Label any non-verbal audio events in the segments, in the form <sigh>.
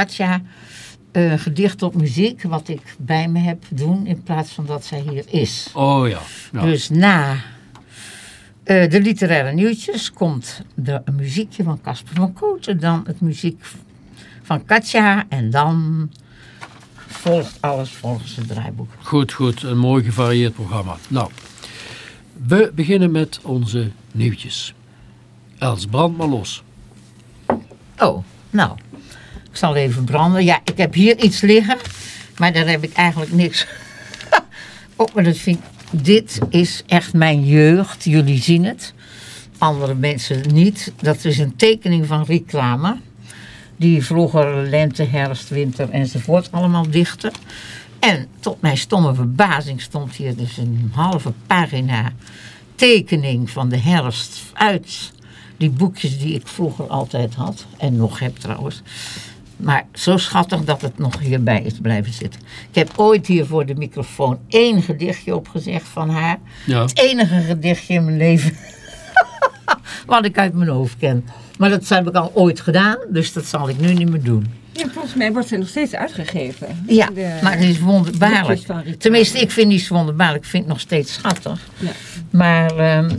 Katja een gedicht op muziek, wat ik bij me heb, doen in plaats van dat zij hier is. Oh ja. ja. Dus na eh, de literaire nieuwtjes komt de een muziekje van Casper van Kooten, dan het muziek van Katja en dan volgt alles volgens het draaiboek. Goed, goed. Een mooi gevarieerd programma. Nou, we beginnen met onze nieuwtjes. Els, brand maar los. Oh, nou, ik zal even branden. Ja, ik heb hier iets liggen, maar daar heb ik eigenlijk niks <laughs> op. Maar dat vind dit is echt mijn jeugd. Jullie zien het. Andere mensen niet. Dat is een tekening van reclame. Die vroeger lente, herfst, winter enzovoort allemaal dichten. En tot mijn stomme verbazing stond hier dus een halve pagina tekening van de herfst uit die boekjes die ik vroeger altijd had. En nog heb trouwens. Maar zo schattig dat het nog hierbij is blijven zitten. Ik heb ooit hier voor de microfoon één gedichtje opgezegd van haar. Ja. Het enige gedichtje in mijn leven <laughs> wat ik uit mijn hoofd ken. Maar dat heb ik al ooit gedaan, dus dat zal ik nu niet meer doen. Ja, volgens mij wordt ze nog steeds uitgegeven. Ja, De maar het is wonderbaarlijk. Tenminste, ik vind die wonderbaarlijk. Ik vind het nog steeds schattig. Ja. Maar ehm,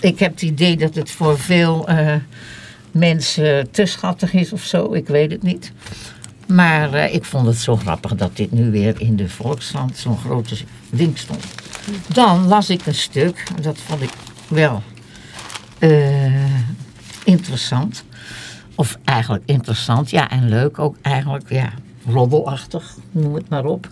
ik heb het idee dat het voor veel eh, mensen te schattig is of zo. Ik weet het niet. Maar eh, ik vond het zo grappig dat dit nu weer in de Volkskrant zo'n grote ding stond. Dan las ik een stuk, dat vond ik wel eh, interessant. Of eigenlijk interessant, ja, en leuk ook eigenlijk, ja, roddelachtig, noem het maar op.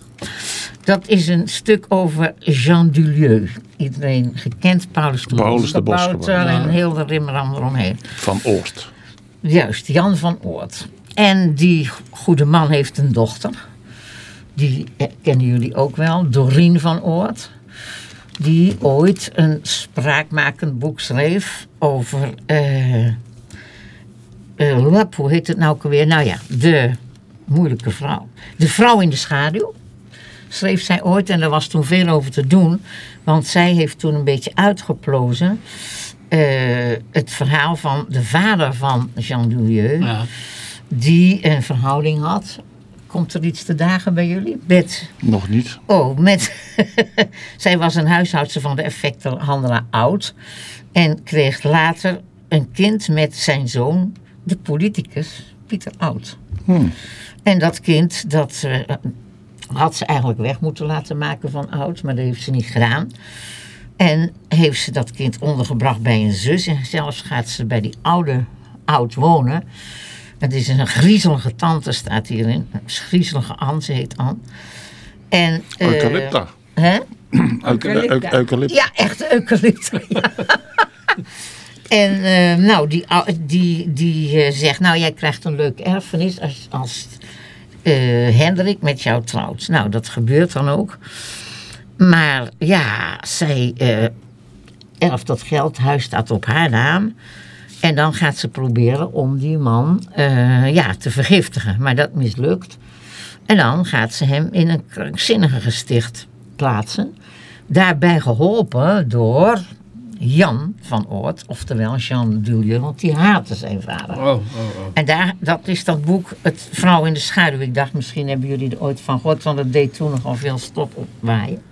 Dat is een stuk over Jean Dulieu. Iedereen gekend, Paulus de Paulus de Boskabouter en heel de rimram eromheen. Van Oort. Juist, Jan van Oort. En die goede man heeft een dochter. Die eh, kennen jullie ook wel, Dorien van Oort. Die ooit een spraakmakend boek schreef over... lap, hoe heet het nou ook alweer? Nou ja, de moeilijke vrouw. De vrouw in de schaduw schreef zij ooit en er was toen veel over te doen. Want zij heeft toen een beetje uitgeplozen eh, het verhaal van de vader van Jean Dulieu. Ja. Die een verhouding had. Komt er iets te dagen bij jullie? Met, Nog niet. oh, met... <laughs> zij was een huishoudster van de effectenhandelaar Oud. En kreeg later een kind met zijn zoon, de politicus Pieter Oud. Hmm. En dat kind, dat eh, had ze eigenlijk weg moeten laten maken van oud, maar dat heeft ze niet gedaan. En heeft ze dat kind ondergebracht bij een zus. En zelfs gaat ze bij die oude oud wonen. Het is een griezelige tante, staat hierin. Een griezelige Anne, ze heet Anne. En, eh, Eucalypta. Hè? Eucalypta. Eucalypta. Ja, echt eucalyptus. Ja. en eh, nou, die, die, die eh, zegt, nou jij krijgt een leuke erfenis als, als Hendrik met jou trouwt. Nou, dat gebeurt dan ook. Maar ja, zij eh, erft dat geld, huis staat op haar naam. En dan gaat ze proberen om die man eh, ja, te vergiftigen. Maar dat mislukt. En dan gaat ze hem in een krankzinnige gesticht plaatsen. Daarbij geholpen door Jan van Oort, oftewel Jean Dulieu, want die haatte zijn vader. Oh, oh, oh. En daar, dat is dat boek, Het Vrouw in de Schaduw. Ik dacht, misschien hebben jullie er ooit van gehoord, want het deed toen nogal veel stof opwaaien.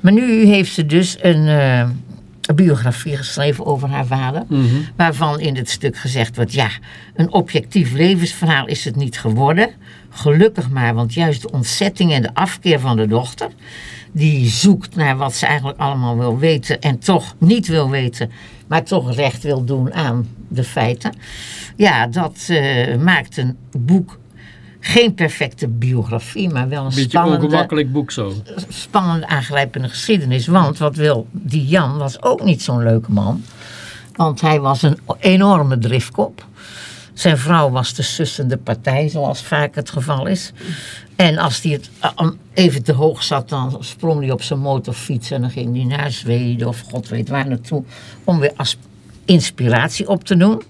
Maar nu heeft ze dus een, eh, een biografie geschreven over haar vader. Waarvan in het stuk gezegd wordt, ja, een objectief levensverhaal is het niet geworden. Gelukkig maar, want juist de ontzetting en de afkeer van de dochter... die zoekt naar wat ze eigenlijk allemaal wil weten en toch niet wil weten... maar toch recht wil doen aan de feiten. Ja, dat eh, maakt een boek geen perfecte biografie, maar wel een Beetje spannende ongemakkelijk boek zo. spannende, aangrijpende geschiedenis. Want wat wil die Jan was ook niet zo'n leuke man. Want hij was een enorme driftkop. Zijn vrouw was de sussende partij, zoals vaak het geval is. En als hij het eh, even te hoog zat, dan sprong hij op zijn motorfiets en dan ging hij naar Zweden of god weet waar naartoe. Om weer als inspiratie op te doen.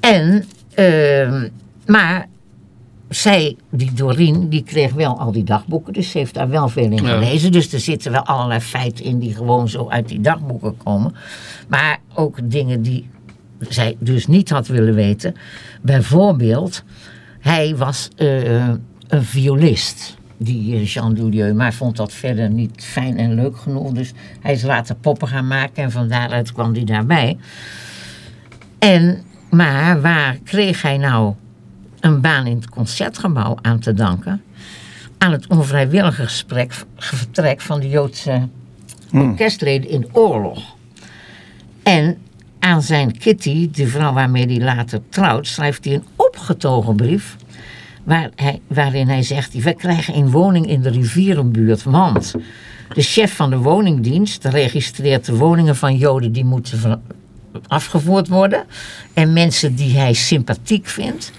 En, ehm, maar zij, die Doreen, die kreeg wel al die dagboeken. Dus ze heeft daar wel veel in Ja. gelezen. Dus er zitten wel allerlei feiten in die gewoon zo uit die dagboeken komen. Maar ook dingen die zij dus niet had willen weten. Bijvoorbeeld hij was eh, een violist, die eh, Jean Dulieu, maar vond dat verder niet fijn en leuk genoeg. Dus hij is later poppen gaan maken en van daaruit kwam hij daarbij. En, maar waar kreeg hij nou een baan in het concertgebouw aan te danken? Aan het onvrijwillige gesprek, vertrek van de Joodse orkestleden in de oorlog. En aan zijn Kitty, de vrouw waarmee hij later trouwt, schrijft hij een opgetogen brief. Waar hij, waarin hij zegt: We krijgen een woning in de rivierenbuurt. Want de chef van de woningdienst registreert de woningen van Joden die moeten afgevoerd worden. En mensen die hij sympathiek vindt,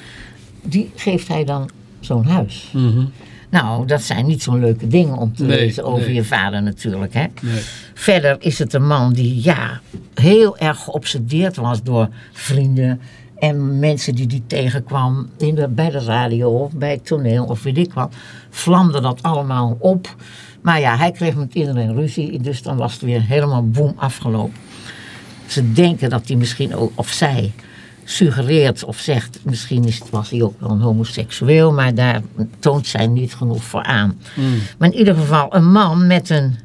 die geeft hij dan zo'n huis. Mhm. Nou, dat zijn niet zo'n leuke dingen om te Nee, lezen over nee. je vader natuurlijk. Hè? Nee. Verder is het een man die ja, heel erg geobsedeerd was door vrienden en mensen die die tegenkwam in de, bij de radio of bij het toneel of weet ik wat. Vlamde dat allemaal op. Maar ja, hij kreeg met iedereen ruzie, dus dan was het weer helemaal boem afgelopen. Ze denken dat hij misschien ook, of zij, suggereert of zegt, misschien is, was hij ook wel een homoseksueel, maar daar toont zij niet genoeg voor aan. Maar in ieder geval een man met een,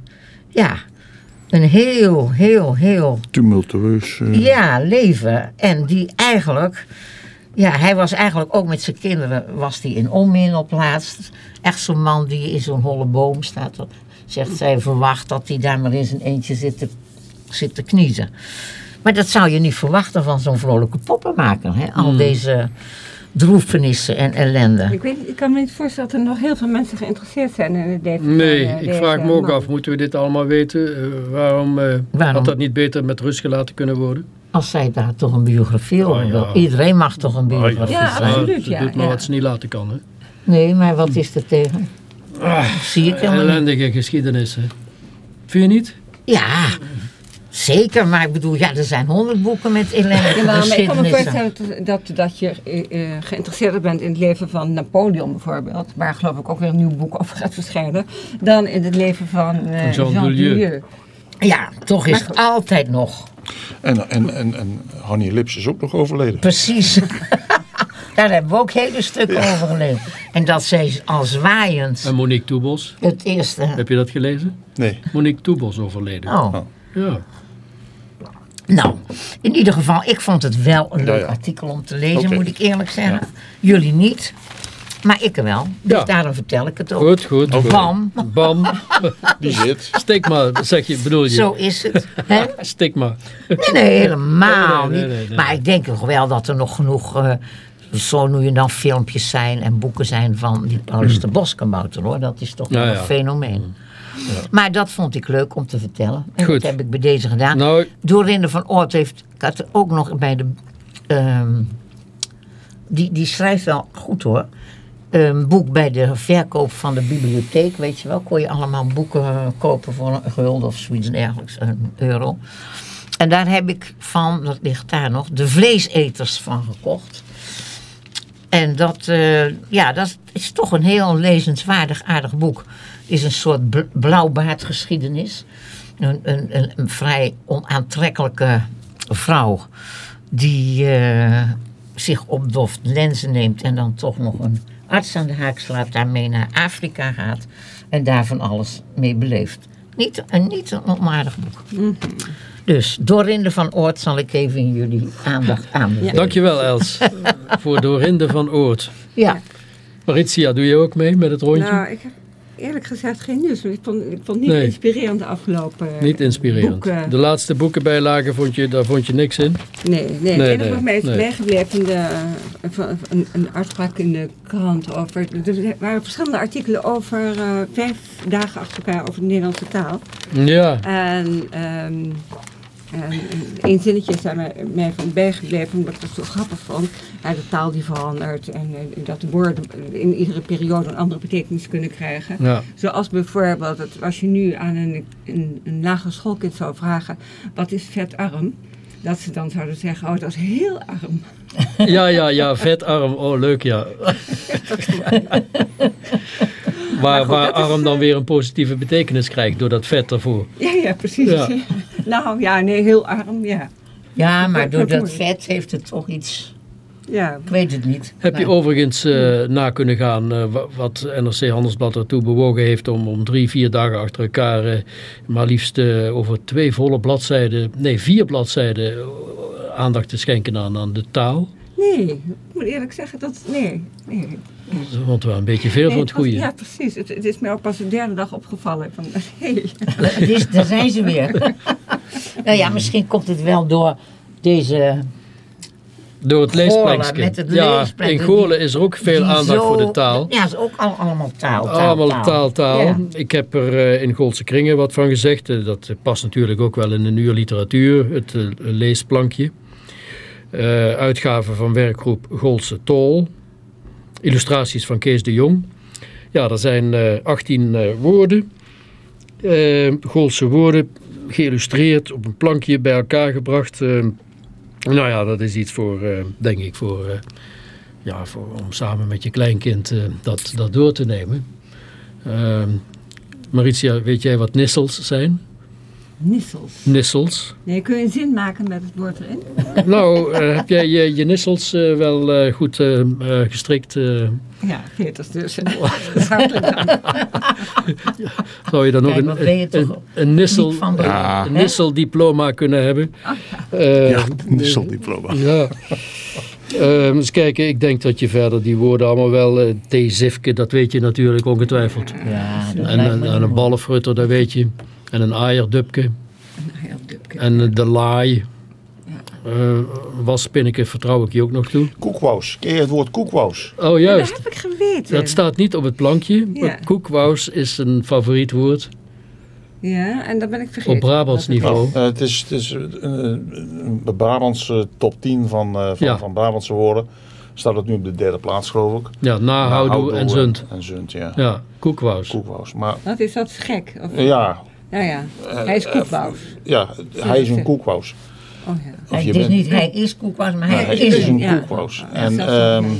ja, een heel, heel, heel Tumultueus. eh, ja, leven. En die eigenlijk, ja, hij was eigenlijk ook met zijn kinderen, was hij in onmin op laatst. Echt zo'n man die in zo'n holle boom staat. Zegt zij, verwacht dat hij daar maar in zijn eentje zit te, zit te kniezen. Maar dat zou je niet verwachten van zo'n vrolijke poppenmaker. Hè? Al deze droefenissen en ellende. Ik, weet, ik kan me niet voorstellen dat er nog heel veel mensen geïnteresseerd zijn in het leven Nee, van, ik deze vraag me ook man. af, moeten we dit allemaal weten? Eh, waarom, eh, Waarom? had dat niet beter met rust gelaten kunnen worden? Als zij daar toch een biografie over Oh, ja. wil. Iedereen mag toch een biografie Ja, zijn? absoluut. ze ja, doet maar ja. wat ze niet laten kan. Hè? Nee, maar wat is er tegen? Zie ik helemaal niet. Ellendige geschiedenis. Hè? Vind je niet? Ja, zeker. Maar ik bedoel, ja, er zijn honderd boeken met ellendige Ja, maar ik kan me voorstellen dat, dat, je eh, eh, geïnteresseerd bent in het leven van Napoleon bijvoorbeeld, waar geloof ik ook weer een nieuw boek over gaat verschijnen, dan in het leven van eh, Van Jean Jean, Dulieu. Dulieu. Ja, toch is het altijd nog. En, en, en, en Hannie Lips is ook nog overleden. Precies. <laughs> Daar hebben we ook hele stukken over gelezen. En dat zij al zwaaiend En Monique Toebos, het eerste... heb je dat gelezen? Nee. Monique Toebos overleden. Oh, Ja. nou, in ieder geval, ik vond het wel een leuk ja. artikel om te lezen, moet ik eerlijk zeggen. Jullie niet, maar ik wel. Dus Ja. daarom vertel ik het ook. Goed, goed. Bam, Bam. <laughs> Die zit. Stik maar, zeg je, bedoel je. zo is het. Hè? <laughs> Stik maar. Nee, nee, helemaal Nee, nee, niet. nee, nee, nee. Maar ik denk toch wel dat er nog genoeg, eh, zo nu en dan filmpjes zijn en boeken zijn van die Paulus de Boskabouter hoor. Dat is toch een ja. fenomeen. Maar dat vond ik leuk om te vertellen. En Goed. dat heb ik bij deze gedaan. Nou, Dorinde van Oort heeft, ik had ook nog bij de, ehm, die, die schrijft wel goed hoor. Een boek bij de verkoop van de bibliotheek, weet je wel. Kon je allemaal boeken eh, kopen voor een gulden of zoiets dergelijks, een euro. En daar heb ik van, dat ligt daar nog, de vleeseters van gekocht. En dat, eh, ja, dat is toch een heel lezenswaardig, aardig boek. Is een soort bl- blauwbaardgeschiedenis. Een, een, een, een vrij onaantrekkelijke vrouw die eh, zich opdoft, lenzen neemt en dan toch nog een arts aan de haak slaat, daarmee naar Afrika gaat en daar van alles mee beleeft. Niet, een, niet een onaardig boek. Dus Dorinde van Oort zal ik even in jullie aandacht aanbevelen. dankjewel Els. <laughs> voor Dorinde van Oort. Ja. Maritia, doe je ook mee met het rondje? Nou, ik heb eerlijk gezegd geen nieuws. Ik vond, ik vond niet Nee. inspirerend de afgelopen Niet inspirerend. boeken. De laatste boekenbijlagen vond je, daar vond je niks in? Nee, nee, Nee, het enige nee, wat mij is bijgebleven, de, van- een, een uitspraak in de krant over, er waren verschillende artikelen over eh, vijf dagen achter elkaar over de Nederlandse taal. Ja. En, ehm en één zinnetje is daar mij, van bijgebleven, omdat ik het zo grappig vond. Ja, de taal die verandert en eh, dat de woorden in iedere periode een andere betekenis kunnen krijgen. ja. Zoals bijvoorbeeld, dat als je nu aan een, een, een lagere schoolkind zou vragen, wat is vetarm? Dat ze dan zouden zeggen, oh dat is heel arm. <laughs> Ja, ja, ja, vetarm. Oh, leuk, ja. <laughs> waar dat is, arm dan eh, weer een positieve betekenis krijgt door dat vet ervoor. Ja, ja, precies. Ja. Nou ja, nee, heel arm, ja. Ja, maar door dat vet heeft het toch iets Ja, Ik weet het niet. Heb je overigens eh, na kunnen gaan eh, wa- wat NRC Handelsblad ertoe bewogen heeft om, om drie, vier dagen achter elkaar eh, maar liefst over twee volle bladzijden, nee vier bladzijden aandacht te schenken aan, aan de taal? nee, ik moet eerlijk zeggen dat, nee, nee. Dat vond wel een beetje veel Nee, voor het was- goede. Ja, precies. Het, het is mij ook pas de derde dag opgevallen. Van, hey. <laughs> Het is, daar zijn ze weer. <laughs> nou ja, misschien komt het wel door deze... Door het leesplankje. Ja, in Goorlen is er ook veel aandacht zo- voor de taal. Ja, het is ook al, allemaal taal. taal Allemaal taal, taal. Ja. Ik heb er eh, in Goolse kringen wat van gezegd. Eh, dat past natuurlijk ook wel in de nieuwe literatuur, het eh, leesplankje. Uitgave van werkgroep Goolse Tol. Illustraties van Kees de Jong. Ja, er zijn eh 18 eh, woorden. Goolse woorden geïllustreerd op een plankje bij elkaar gebracht. Eh, nou ja, dat is iets voor, eh, denk ik, voor, eh, ja, voor, om samen met je kleinkind dat, dat door te nemen. Ehm, Maritia, weet jij wat nissels zijn? Nissels. Nissels. Nee, kun je een zin maken met het woord erin? <laughs> nou, eh, heb jij je, je nissels eh, wel eh, goed gestrikt? eh? Ja, Peters dus. <laughs> <laughs> Zou je dan ook een, een, een, nissel, niet van de- Ja. een nisseldiploma kunnen hebben? Eh, Ja, nisseldiploma. Ja. Ehm, eens kijken, ik denk dat je verder die woorden allemaal wel... theezifke, dat weet je natuurlijk ongetwijfeld. Ja, dat En, en, een ballenfrutter, dat weet je. En een aaierdupke. Ja, Dupke. En de laai. Eh waspinneke vertrouw ik je ook nog toe. Koekwous. Ken je het woord koekwous? Oh Dat juist, heb ik geweten. dat staat niet op het plankje. Ja. Maar koekwous is een favoriet woord Ja, en dat ben ik vergeten. op Brabants Dat- niveau. Eh, het is, het is een, een, een Brabantse top 10 van, eh, van, Ja. van Brabantse woorden. Staat het nu op de derde plaats, geloof ik. Ja, nahoudoe Houdoe en zund. En zund, ja. Ja, koekwous. Koekwous. Maar Wat is dat gek? Of, ja, Nou ja, hij is koekbouws. ja, hij is een koekwous. Oh ja. Of Hij, je het is bent- niet hij is koekwas, maar Maar hij hij is is een een ja. koekwous. Ja, En zelfs ehm, ook,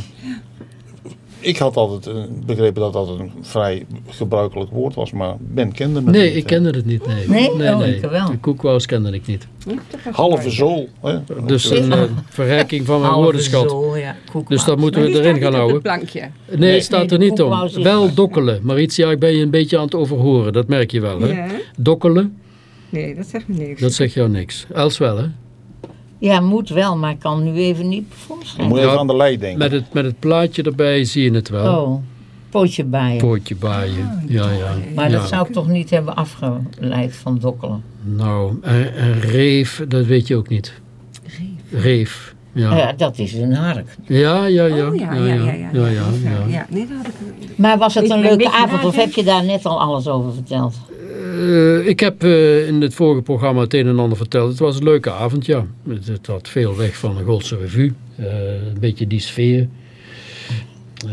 ik had altijd eh, begrepen dat dat een vrij gebruikelijk woord was, maar Ben kende me Nee, niet. ik hè. kende het niet. Nee, Nee? nee. Oh, nee. ik wel. De kende ik niet. Halve zool. Hè? Dus een eh, verrijking van mijn halve woordenschat. zo, ja. Dus dat moeten Maar we erin gaan houden. het plankje. Nee, Nee, staat nee, er niet om. Wel dokkelen. Maritia, ik ben je een beetje aan het overhoren. Dat merk je wel, hè? Ja. Dokkelen, Nee, dat zegt me niks. dat zegt jou niks. Els wel, hè? Ja, moet wel, maar ik kan nu even niet Dan voorschrijven. moet je even aan de lei denken. Met het, met het plaatje erbij zie je het wel. Oh, pootje baaien. Pootje baaien. Ja, ja. Maar ja. dat zou ik toch niet hebben afgeleid van dokkelen. Nou, en, en reef, dat weet je ook niet. Reef. Ja. Ja, dat is een hark. Ja, ja, ja. Oh ja, ja, ja. ja, ja, ja, ja, ja. ja. Ja, nee, dat had ik... Maar was het een leuke avond of heb je daar net al alles over verteld? Eh, ik heb eh, in het vorige programma het een en ander verteld. Het was een leuke avond, ja. Het, het had veel weg van de Goldse Revue. Eh, een beetje die sfeer. Eh,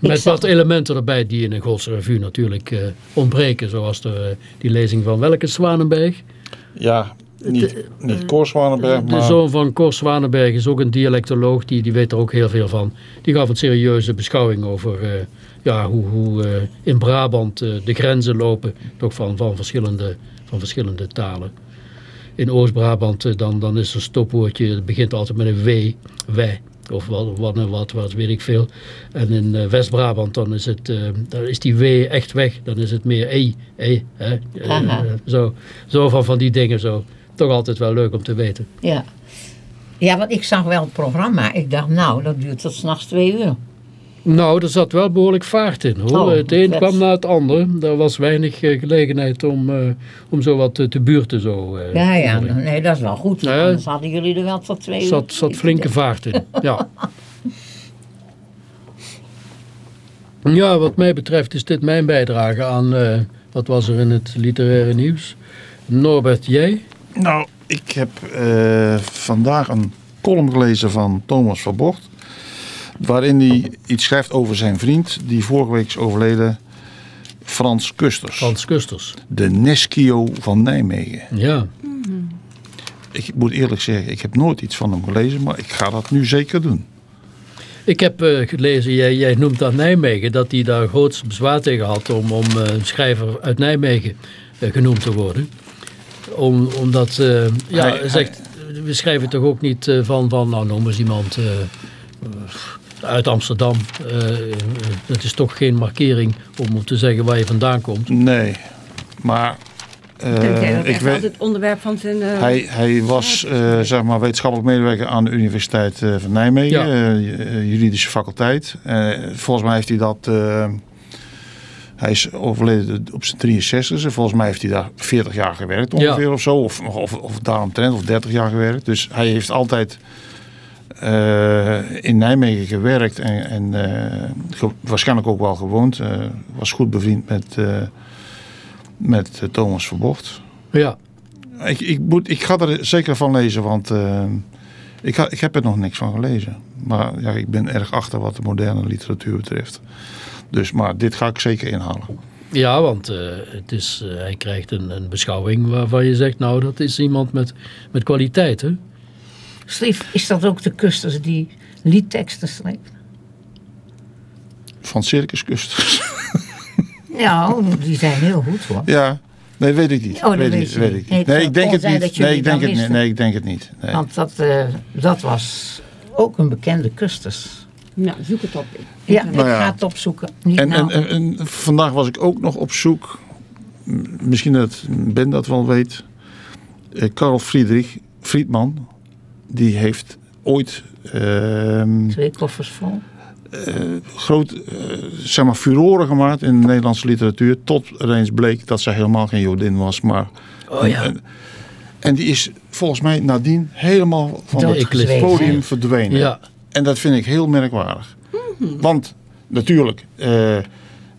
met wat elementen erbij die in een Goldse Revue natuurlijk eh, ontbreken. Zoals de, die lezing van welke Zwanenberg? Ja, niet, niet Cor Zwanenberg, De maar zoon van Cor Zwanenberg is ook een dialectoloog. Die, die weet er ook heel veel van. Die gaf een serieuze beschouwing over eh, ja, hoe, hoe eh, in Brabant eh, de grenzen lopen. Toch van, van, verschillende, van verschillende talen. In Oost-Brabant eh, dan, dan is er een stopwoordje. Het begint altijd met een w. Wij. Of wat, wat, en wat, wat weet ik veel. En in West-Brabant dan is, het, dan is die w echt weg. Dan is het meer e. e hè? Zo, zo van, van die dingen zo. Toch altijd wel leuk om te weten. Ja. Ja, want ik zag wel het programma. Ik dacht, nou, dat duurt tot s'nachts twee uur. Nou, er zat wel behoorlijk vaart in hoor. Oh, het een kwam na het ander. Er was weinig eh, gelegenheid om, eh, om zo wat te, te buurten. Zo, eh. Ja, ja, nee, dat is wel goed. Ja. Anders hadden jullie er wel tot twee Er uur. zat, zat flinke vaart in. <laughs> Ja. ja, wat mij betreft is dit mijn bijdrage aan, eh, wat was er in het literaire nieuws? Norbert, jij? Nou, ik heb eh, vandaag een column gelezen van Thomas van Bocht. Waarin hij iets schrijft over zijn vriend, die vorige week is overleden, Frans Kusters. Frans Kusters. De Neskio van Nijmegen. Ja, Ik moet eerlijk zeggen, ik heb nooit iets van hem gelezen, maar ik ga dat nu zeker doen. ik heb eh, gelezen, jij, jij noemt dat Nijmegen, dat hij daar groots bezwaar tegen had om, om eh, een schrijver uit Nijmegen eh, genoemd te worden. Om, omdat, ja, Hij- hij zegt, we schrijven toch ook niet van, van nou noem eens iemand, uit Amsterdam. Eh, eh, het is toch geen markering om te zeggen waar je vandaan komt. Nee, maar eh, dat ik weet, altijd onderwerp van zijn... eh, hij, hij was eh, zeg maar wetenschappelijk medewerker aan de Universiteit eh, van Nijmegen, Ja. eh, juridische faculteit. Eh, volgens mij heeft hij dat. hij is overleden op zijn 63 en volgens mij heeft hij daar 40 jaar gewerkt ongeveer Ja. of zo. Of, of, of daaromtrent, of 30 jaar gewerkt. Dus hij heeft altijd eh, in Nijmegen gewerkt en, en eh, ge- waarschijnlijk ook wel gewoond. Eh, was goed bevriend met, met Thomas Verbocht. Ja, Ik, ik, moet, ik ga er zeker van lezen, want ik, ha, ik heb er nog niks van gelezen. Maar ja, ik ben erg achter wat de moderne literatuur betreft. Dus, maar dit ga ik zeker inhalen. ja want het is, hij krijgt een, een beschouwing waarvan je zegt, nou dat is iemand met, met kwaliteit. Hè? Schreef, is dat ook de kusters die liedteksten schreef? Van Circuskusters. <laughs> Nou, die zijn heel goed hoor. ja, nee, weet ik niet. Oh, dat weet, weet ik, weet niet. ik Nee, niet. Nee, ik denk het niet. Nee, ik denk het niet. Nee, ik denk het niet. Nee. Want dat, eh, dat was ook een bekende kusters. Nou, zoek het op. Ja, ik Nou ja. ga het opzoeken. Niet En, nou. en, en, en vandaag was ik ook nog op zoek. Misschien dat Ben dat wel weet. Eh, Karl Friedrich Friedman. Die heeft ooit ehm, Twee koffers vol. groot, eh, zeg maar, furoren gemaakt in de Nederlandse literatuur. Tot er eens bleek dat zij helemaal geen Jodin was. Maar, Oh ja. en, en die is volgens mij nadien helemaal van het podium verdwenen. Ja, En dat vind ik heel merkwaardig. Want natuurlijk, eh,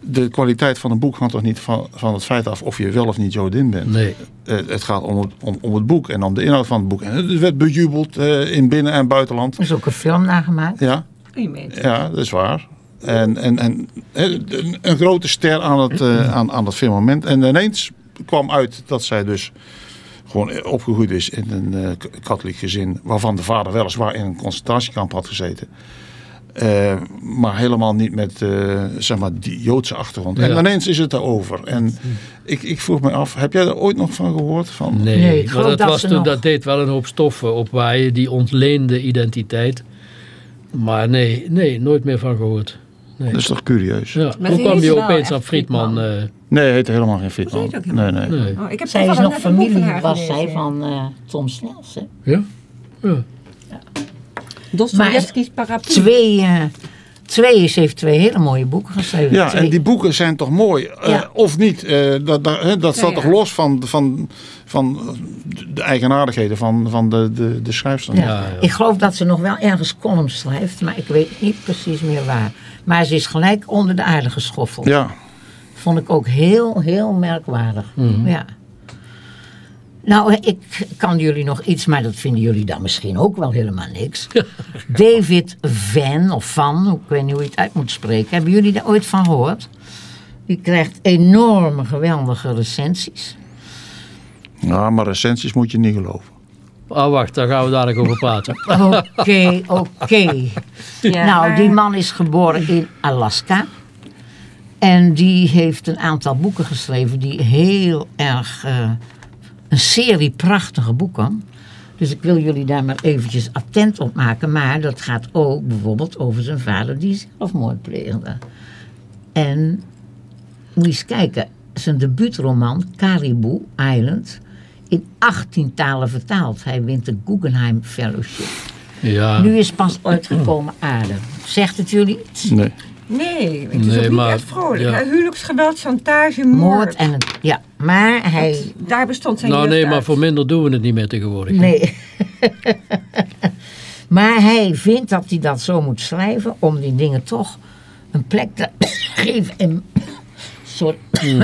de kwaliteit van een boek hangt toch niet van, van het feit af of je wel of niet Jodin bent. nee. Eh, het gaat om het, om, om het boek en om de inhoud van het boek. En het werd bejubeld eh, in binnen- en buitenland. Er is ook een film nagemaakt. Ja, Je meent. ja dat is waar. En, en, en een, grote ster aan het, eh, aan, aan het firmament. En ineens kwam uit dat zij dus gewoon opgegroeid is in een eh, katholiek gezin. Waarvan de vader weliswaar in een concentratiekamp had gezeten. Eh, maar helemaal niet met eh, zeg maar die Joodse achtergrond. En Ja. ineens is het erover. En ik, ik vroeg me af, heb jij er ooit nog van gehoord? Van? Nee, maar dat, dat was toen, nog- dat deed wel een hoop stoffen opwaaien, die ontleende identiteit. Maar nee, nee, nooit meer van gehoord. Nee. Dat is toch curieus? Ja. Hoe kwam heet je opeens aan Friedman? Friedman. eh, Nee, hij heette helemaal geen Friedman. heet ook Nee, nee. nee. Oh, ik heb Zij is nog familie, was zij van eh, Tom Snels. Hè? Ja? ja. Dostoevsky's paraplu. Twee, twee is, heeft twee hele mooie boeken geschreven. Ja, Twee. en die boeken zijn toch mooi? Eh, Ja. of niet? Eh, dat dat, hè, dat staat ja. toch los van, van, van de eigenaardigheden van, van de, de, de schrijfster? Ja. Ja, ja. Ik geloof dat ze nog wel ergens columns schrijft, maar ik weet niet precies meer waar. Maar ze is gelijk onder de aarde geschoffeld. Ja. Vond ik ook heel, heel merkwaardig. Mhm. Ja. Nou, ik kan jullie nog iets, maar dat vinden jullie dan misschien ook wel helemaal niks. <laughs> David Van, of Van, ik weet niet hoe je het uit moet spreken. Hebben jullie daar ooit van gehoord? Die krijgt enorme, geweldige recensies. ja, maar recensies moet je niet geloven. Ah, wacht, daar gaan we dadelijk over praten. <laughs> Oké, oké. Ja, nou, die man is geboren in Alaska. En die heeft een aantal boeken geschreven die heel erg... eh, een serie prachtige boeken. Dus ik wil jullie daar maar eventjes attent op maken. Maar dat gaat ook bijvoorbeeld over zijn vader die zelfmoord pleegde. En moet je eens kijken. Zijn debuutroman Caribou Island... in 18 talen vertaald. Hij wint de Guggenheim Fellowship. Ja, Nu is pas uitgekomen aarde. Zegt het jullie iets? Nee. Nee, het is Nee, ook niet maar- echt vrolijk. ja. Huwelijksgeweld, chantage, moord. Moord en het. Ja, maar hij. Daar bestond zijn nou nee, maar voor minder doen we het niet meer tegenwoordig. Nee. <laughs> maar hij vindt dat hij dat zo moet schrijven om die dingen toch een plek te <coughs> geven en, <coughs> sorry,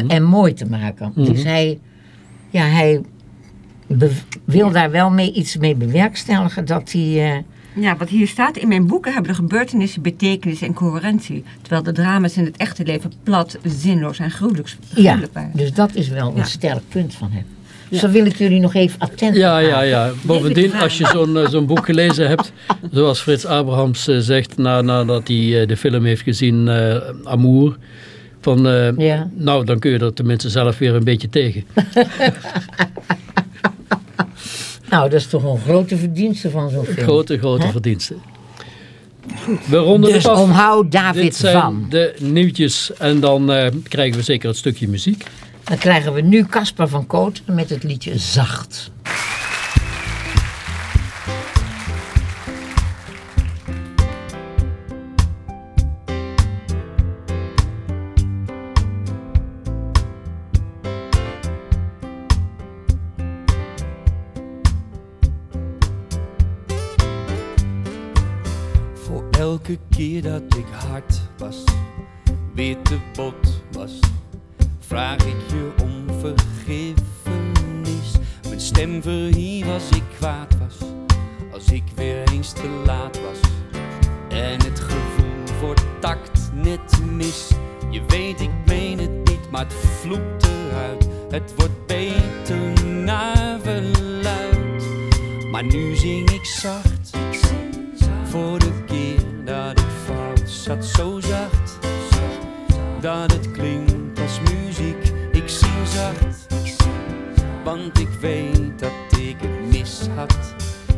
en mooi te maken. Dus hij, ja, hij wil daar wel mee iets mee bewerkstelligen dat hij. eh, Ja, wat hier staat, in mijn boeken hebben de gebeurtenissen betekenis en coherentie. Terwijl de drama's in het echte leven plat, zinloos en gruwelijk, ja, gruwelijk waren. dus dat is wel Ja. een sterk punt van hem. Zo wil ik jullie nog even attent Ja, ja, ja. Bovendien, als je zo'n eh, zo'n boek gelezen hebt, <laughs> zoals Frits Abrahams eh, zegt na, nadat hij eh, de film heeft gezien, eh Amour, van, eh, Ja. nou dan kun je er tenminste zelf weer een beetje tegen. <laughs> Nou, dat is toch een grote verdienste van zo'n film. Grote, grote Hè? verdiensten. We ronden Dus af. onthoud David Dit zijn van. de nieuwtjes en dan eh, krijgen we zeker het stukje muziek. Dan krijgen we nu Casper van Kooten met het liedje Zacht. Elke keer dat ik hard was, weer te bot was, vraag ik je om vergiffenis. Mijn stem verhief als ik kwaad was, als ik weer eens te laat was. En het gevoel voor tact net mis. Je weet, ik meen het niet, maar het vloept eruit. Het wordt beter naar verluid. Maar nu zing ik zacht. Voor de keer zat, zo zacht. Dat het klinkt als muziek. Ik zing zacht. Want ik weet dat ik het mis had.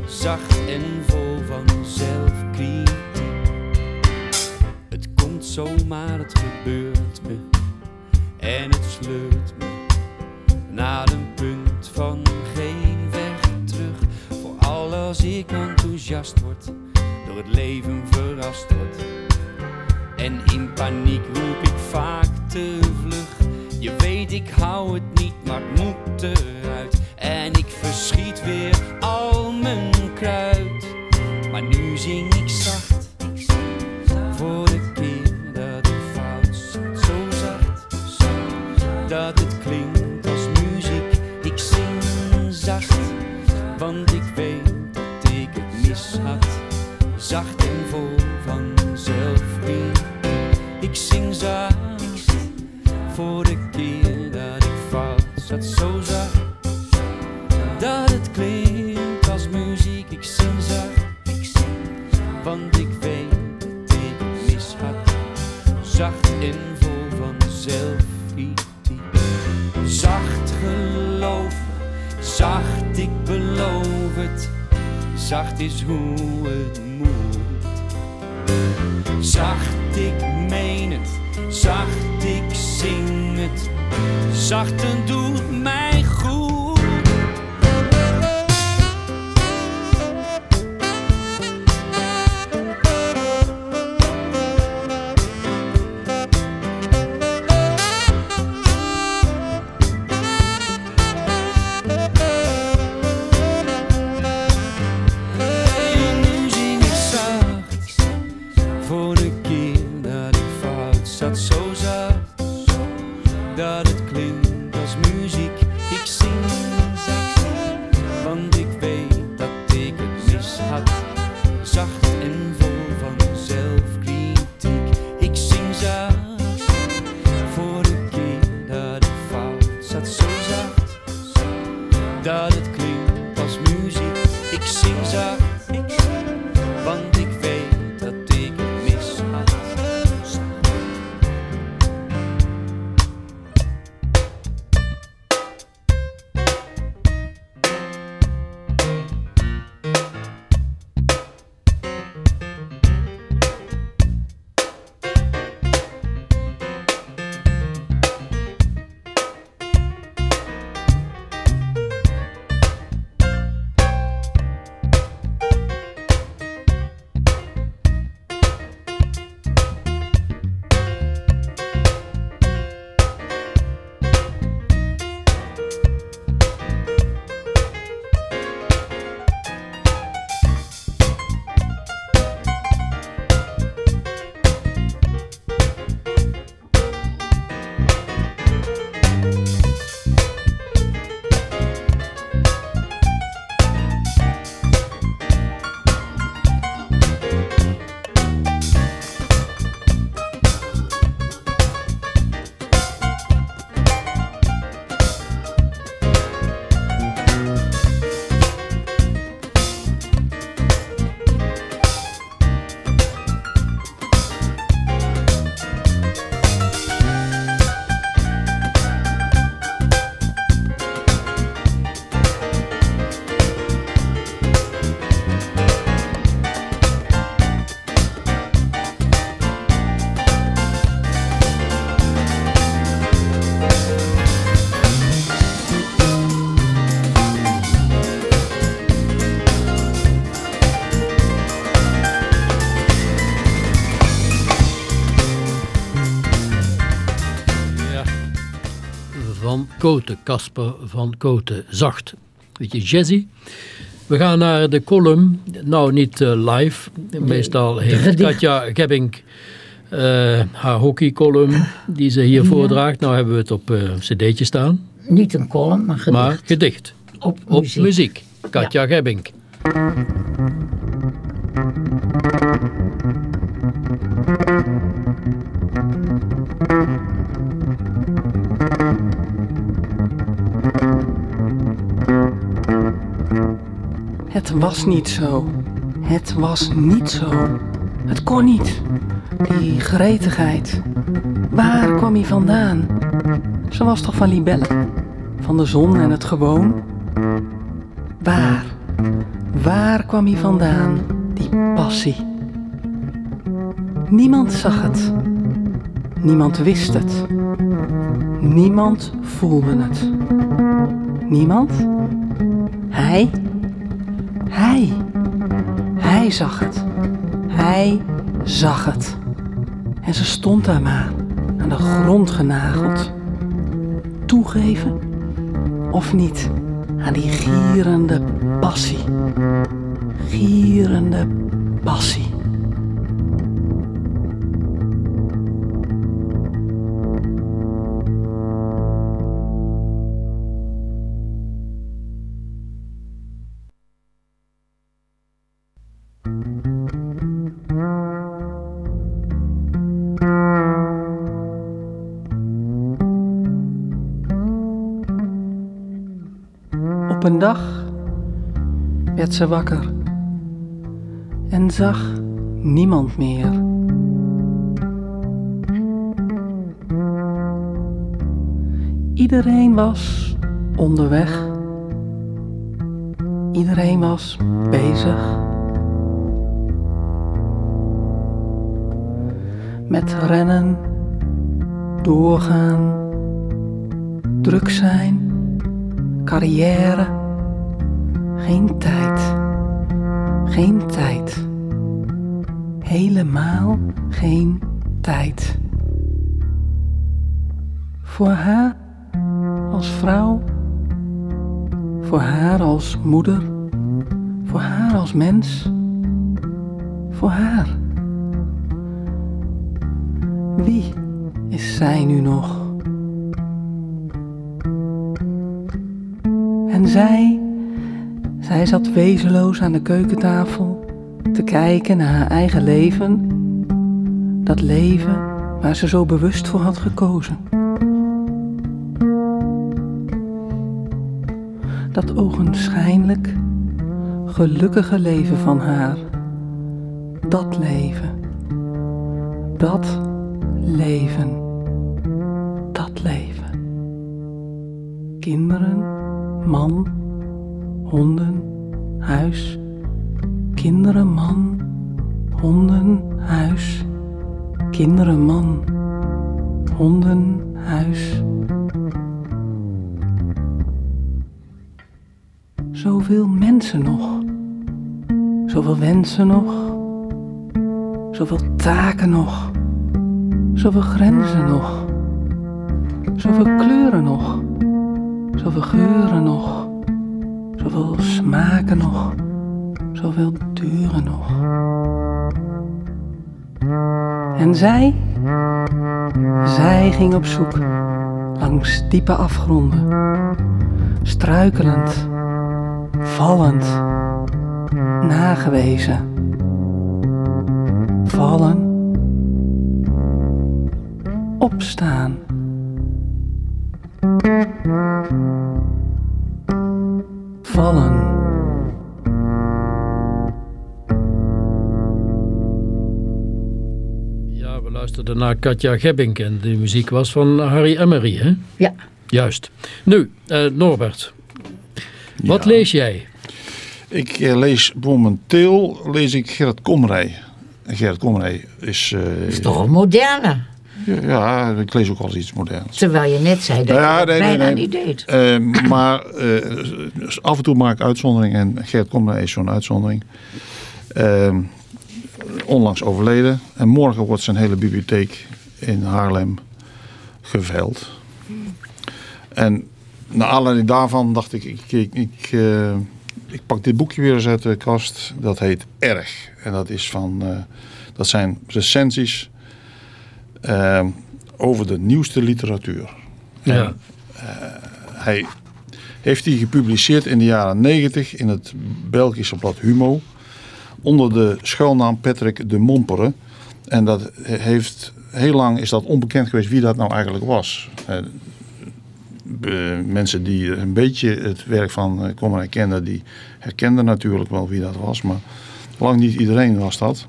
Zacht en vol van zelfkritiek. Het komt zomaar, het gebeurt me. En het sleurt me naar een punt van geen weg terug. Vooral als ik enthousiast word, door het leven verrast word. En in paniek roep ik vaak te vlug. Je weet, ik hou het niet, maar het moet eruit. En ik verschiet weer al mijn kruid. Maar nu zing ik zacht. Voor de keer dat ik fout zat, zo zacht. Dat het klinkt als muziek. Ik zing zacht, want ik weet dat ik het mis had. Zacht en vol. Ik zing zacht, voor de keer dat ik fout zat, zo zacht. Dat het klinkt als muziek. Ik zing zacht, want ik weet dat ik mis had. Zacht en vol van zelfkritiek. Zacht geloof, zacht ik beloof het. Zacht is hoe het. Zacht ik meen het, zacht ik zing het. Zacht en doet mij Koten, Casper van Koten. Zacht, beetje jazzy. We gaan naar de column, nou niet eh, live. Meestal heeft. <laughs> Katja Gebbink eh, haar hockeycolumn die ze hier voordraagt. Nou hebben we het op eh cd'tje staan, Niet een column, maar gedicht. maar gedicht. op Op muziek. muziek. Katja Gebbink. Het was niet zo. Het was niet zo. Het kon niet. Die gretigheid. Waar kwam hij vandaan? Ze was toch van libellen? Van de zon en het gewoon? Waar? Waar kwam hij vandaan? Die passie. Niemand zag het. Niemand wist het. Niemand voelde het. Niemand? Hij? Hij. Hij zag het. Hij zag het. En ze stond daar maar, aan de grond genageld. Toegeven of niet aan die gierende passie. Gierende passie. Een dag werd ze wakker en zag niemand meer. Iedereen was onderweg. Iedereen was bezig. Met rennen, doorgaan, druk zijn carrière. Geen tijd. Geen tijd. Helemaal geen tijd. Voor haar als vrouw. Voor haar als moeder. Voor haar als mens. Voor haar. Wie is zij nu nog? Zij, zij zat wezenloos aan de keukentafel te kijken naar haar eigen leven. Dat leven waar ze zo bewust voor had gekozen. Dat ogenschijnlijk gelukkige leven van haar. Dat leven. Dat leven. Dat leven. Kinderen man, honden, huis. Kinderen, man, honden, huis. Kinderen, man, honden, huis. Zoveel mensen nog. Zoveel wensen nog. Zoveel taken nog. Zoveel grenzen nog. Zoveel kleuren nog. Zoveel geuren nog. Zoveel smaken nog. Zoveel deuren nog. En zij? Zij ging op zoek langs diepe afgronden. Struikelend. Vallend. Nagewezen. Vallen. Opstaan. Vallen. Ja, we luisterden naar Katja Gebbink en de muziek was van Harry Emery, hè? Ja, Juist. Nu, eh, Norbert, wat Ja. lees jij? Ik eh, lees momenteel lees ik Gerrit Komrij. En Gerrit Komrij is... eh, is toch een moderne. Ja, ik lees ook wel eens iets moderns. Terwijl je net zei dat Ja, je nee, nee, bijna nee. niet deed. Eh, maar eh, af en toe maak ik uitzondering en Gerrit Komrij is zo'n uitzondering. Eh, onlangs overleden. En morgen wordt zijn hele bibliotheek in Haarlem geveild. En naar aanleiding daarvan dacht ik, ik, ik, ik, ik pak dit boekje weer eens uit de kast. Dat heet Erg. En dat, is van, dat zijn recensies eh, over de nieuwste literatuur. Ja. Hij heeft die gepubliceerd in de jaren 90 in het Belgische blad Humo. Onder de schuilnaam Patrick de Momperen. En dat heeft, heel lang is dat onbekend geweest wie dat nou eigenlijk was. Eh, mensen die een beetje het werk van uh, Kommer kenden, die herkenden natuurlijk wel wie dat was. Maar lang niet iedereen was dat.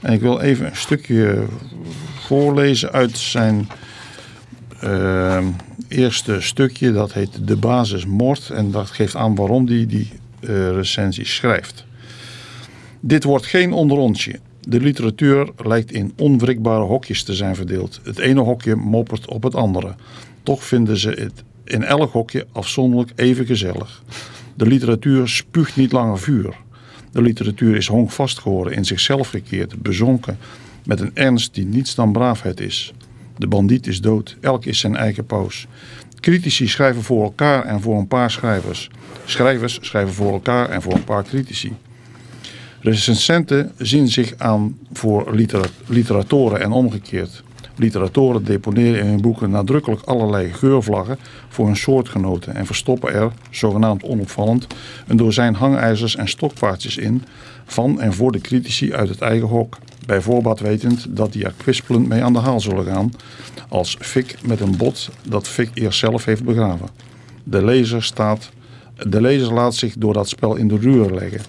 En ik wil even een stukje voorlezen uit zijn eh, eerste stukje. Dat heet De Basis Moord. En dat geeft aan waarom hij die eh recensie schrijft. Dit wordt geen onderontje. De literatuur lijkt in onwrikbare hokjes te zijn verdeeld. Het ene hokje moppert op het andere. Toch vinden ze het in elk hokje afzonderlijk even gezellig. De literatuur spuugt niet langer vuur. De literatuur is honkvast geworden, in zichzelf gekeerd, bezonken, met een ernst die niets dan braafheid is. De bandiet is dood, elk is zijn eigen paus. Critici schrijven voor elkaar en voor een paar schrijvers. Schrijvers schrijven voor elkaar en voor een paar critici. Recensenten zien zich aan voor litera- literatoren en omgekeerd. Literatoren deponeren in hun boeken nadrukkelijk allerlei geurvlaggen voor hun soortgenoten en verstoppen er, zogenaamd onopvallend, een dozijn hangijzers en stokpaardjes in van en voor de critici uit het eigen hok. Bij voorbaat wetend dat die er kwispelend mee aan de haal zullen gaan, als Fik met een bot dat Fik eerst zelf heeft begraven. De lezer, staat, de lezer laat zich door dat spel in de ruur leggen.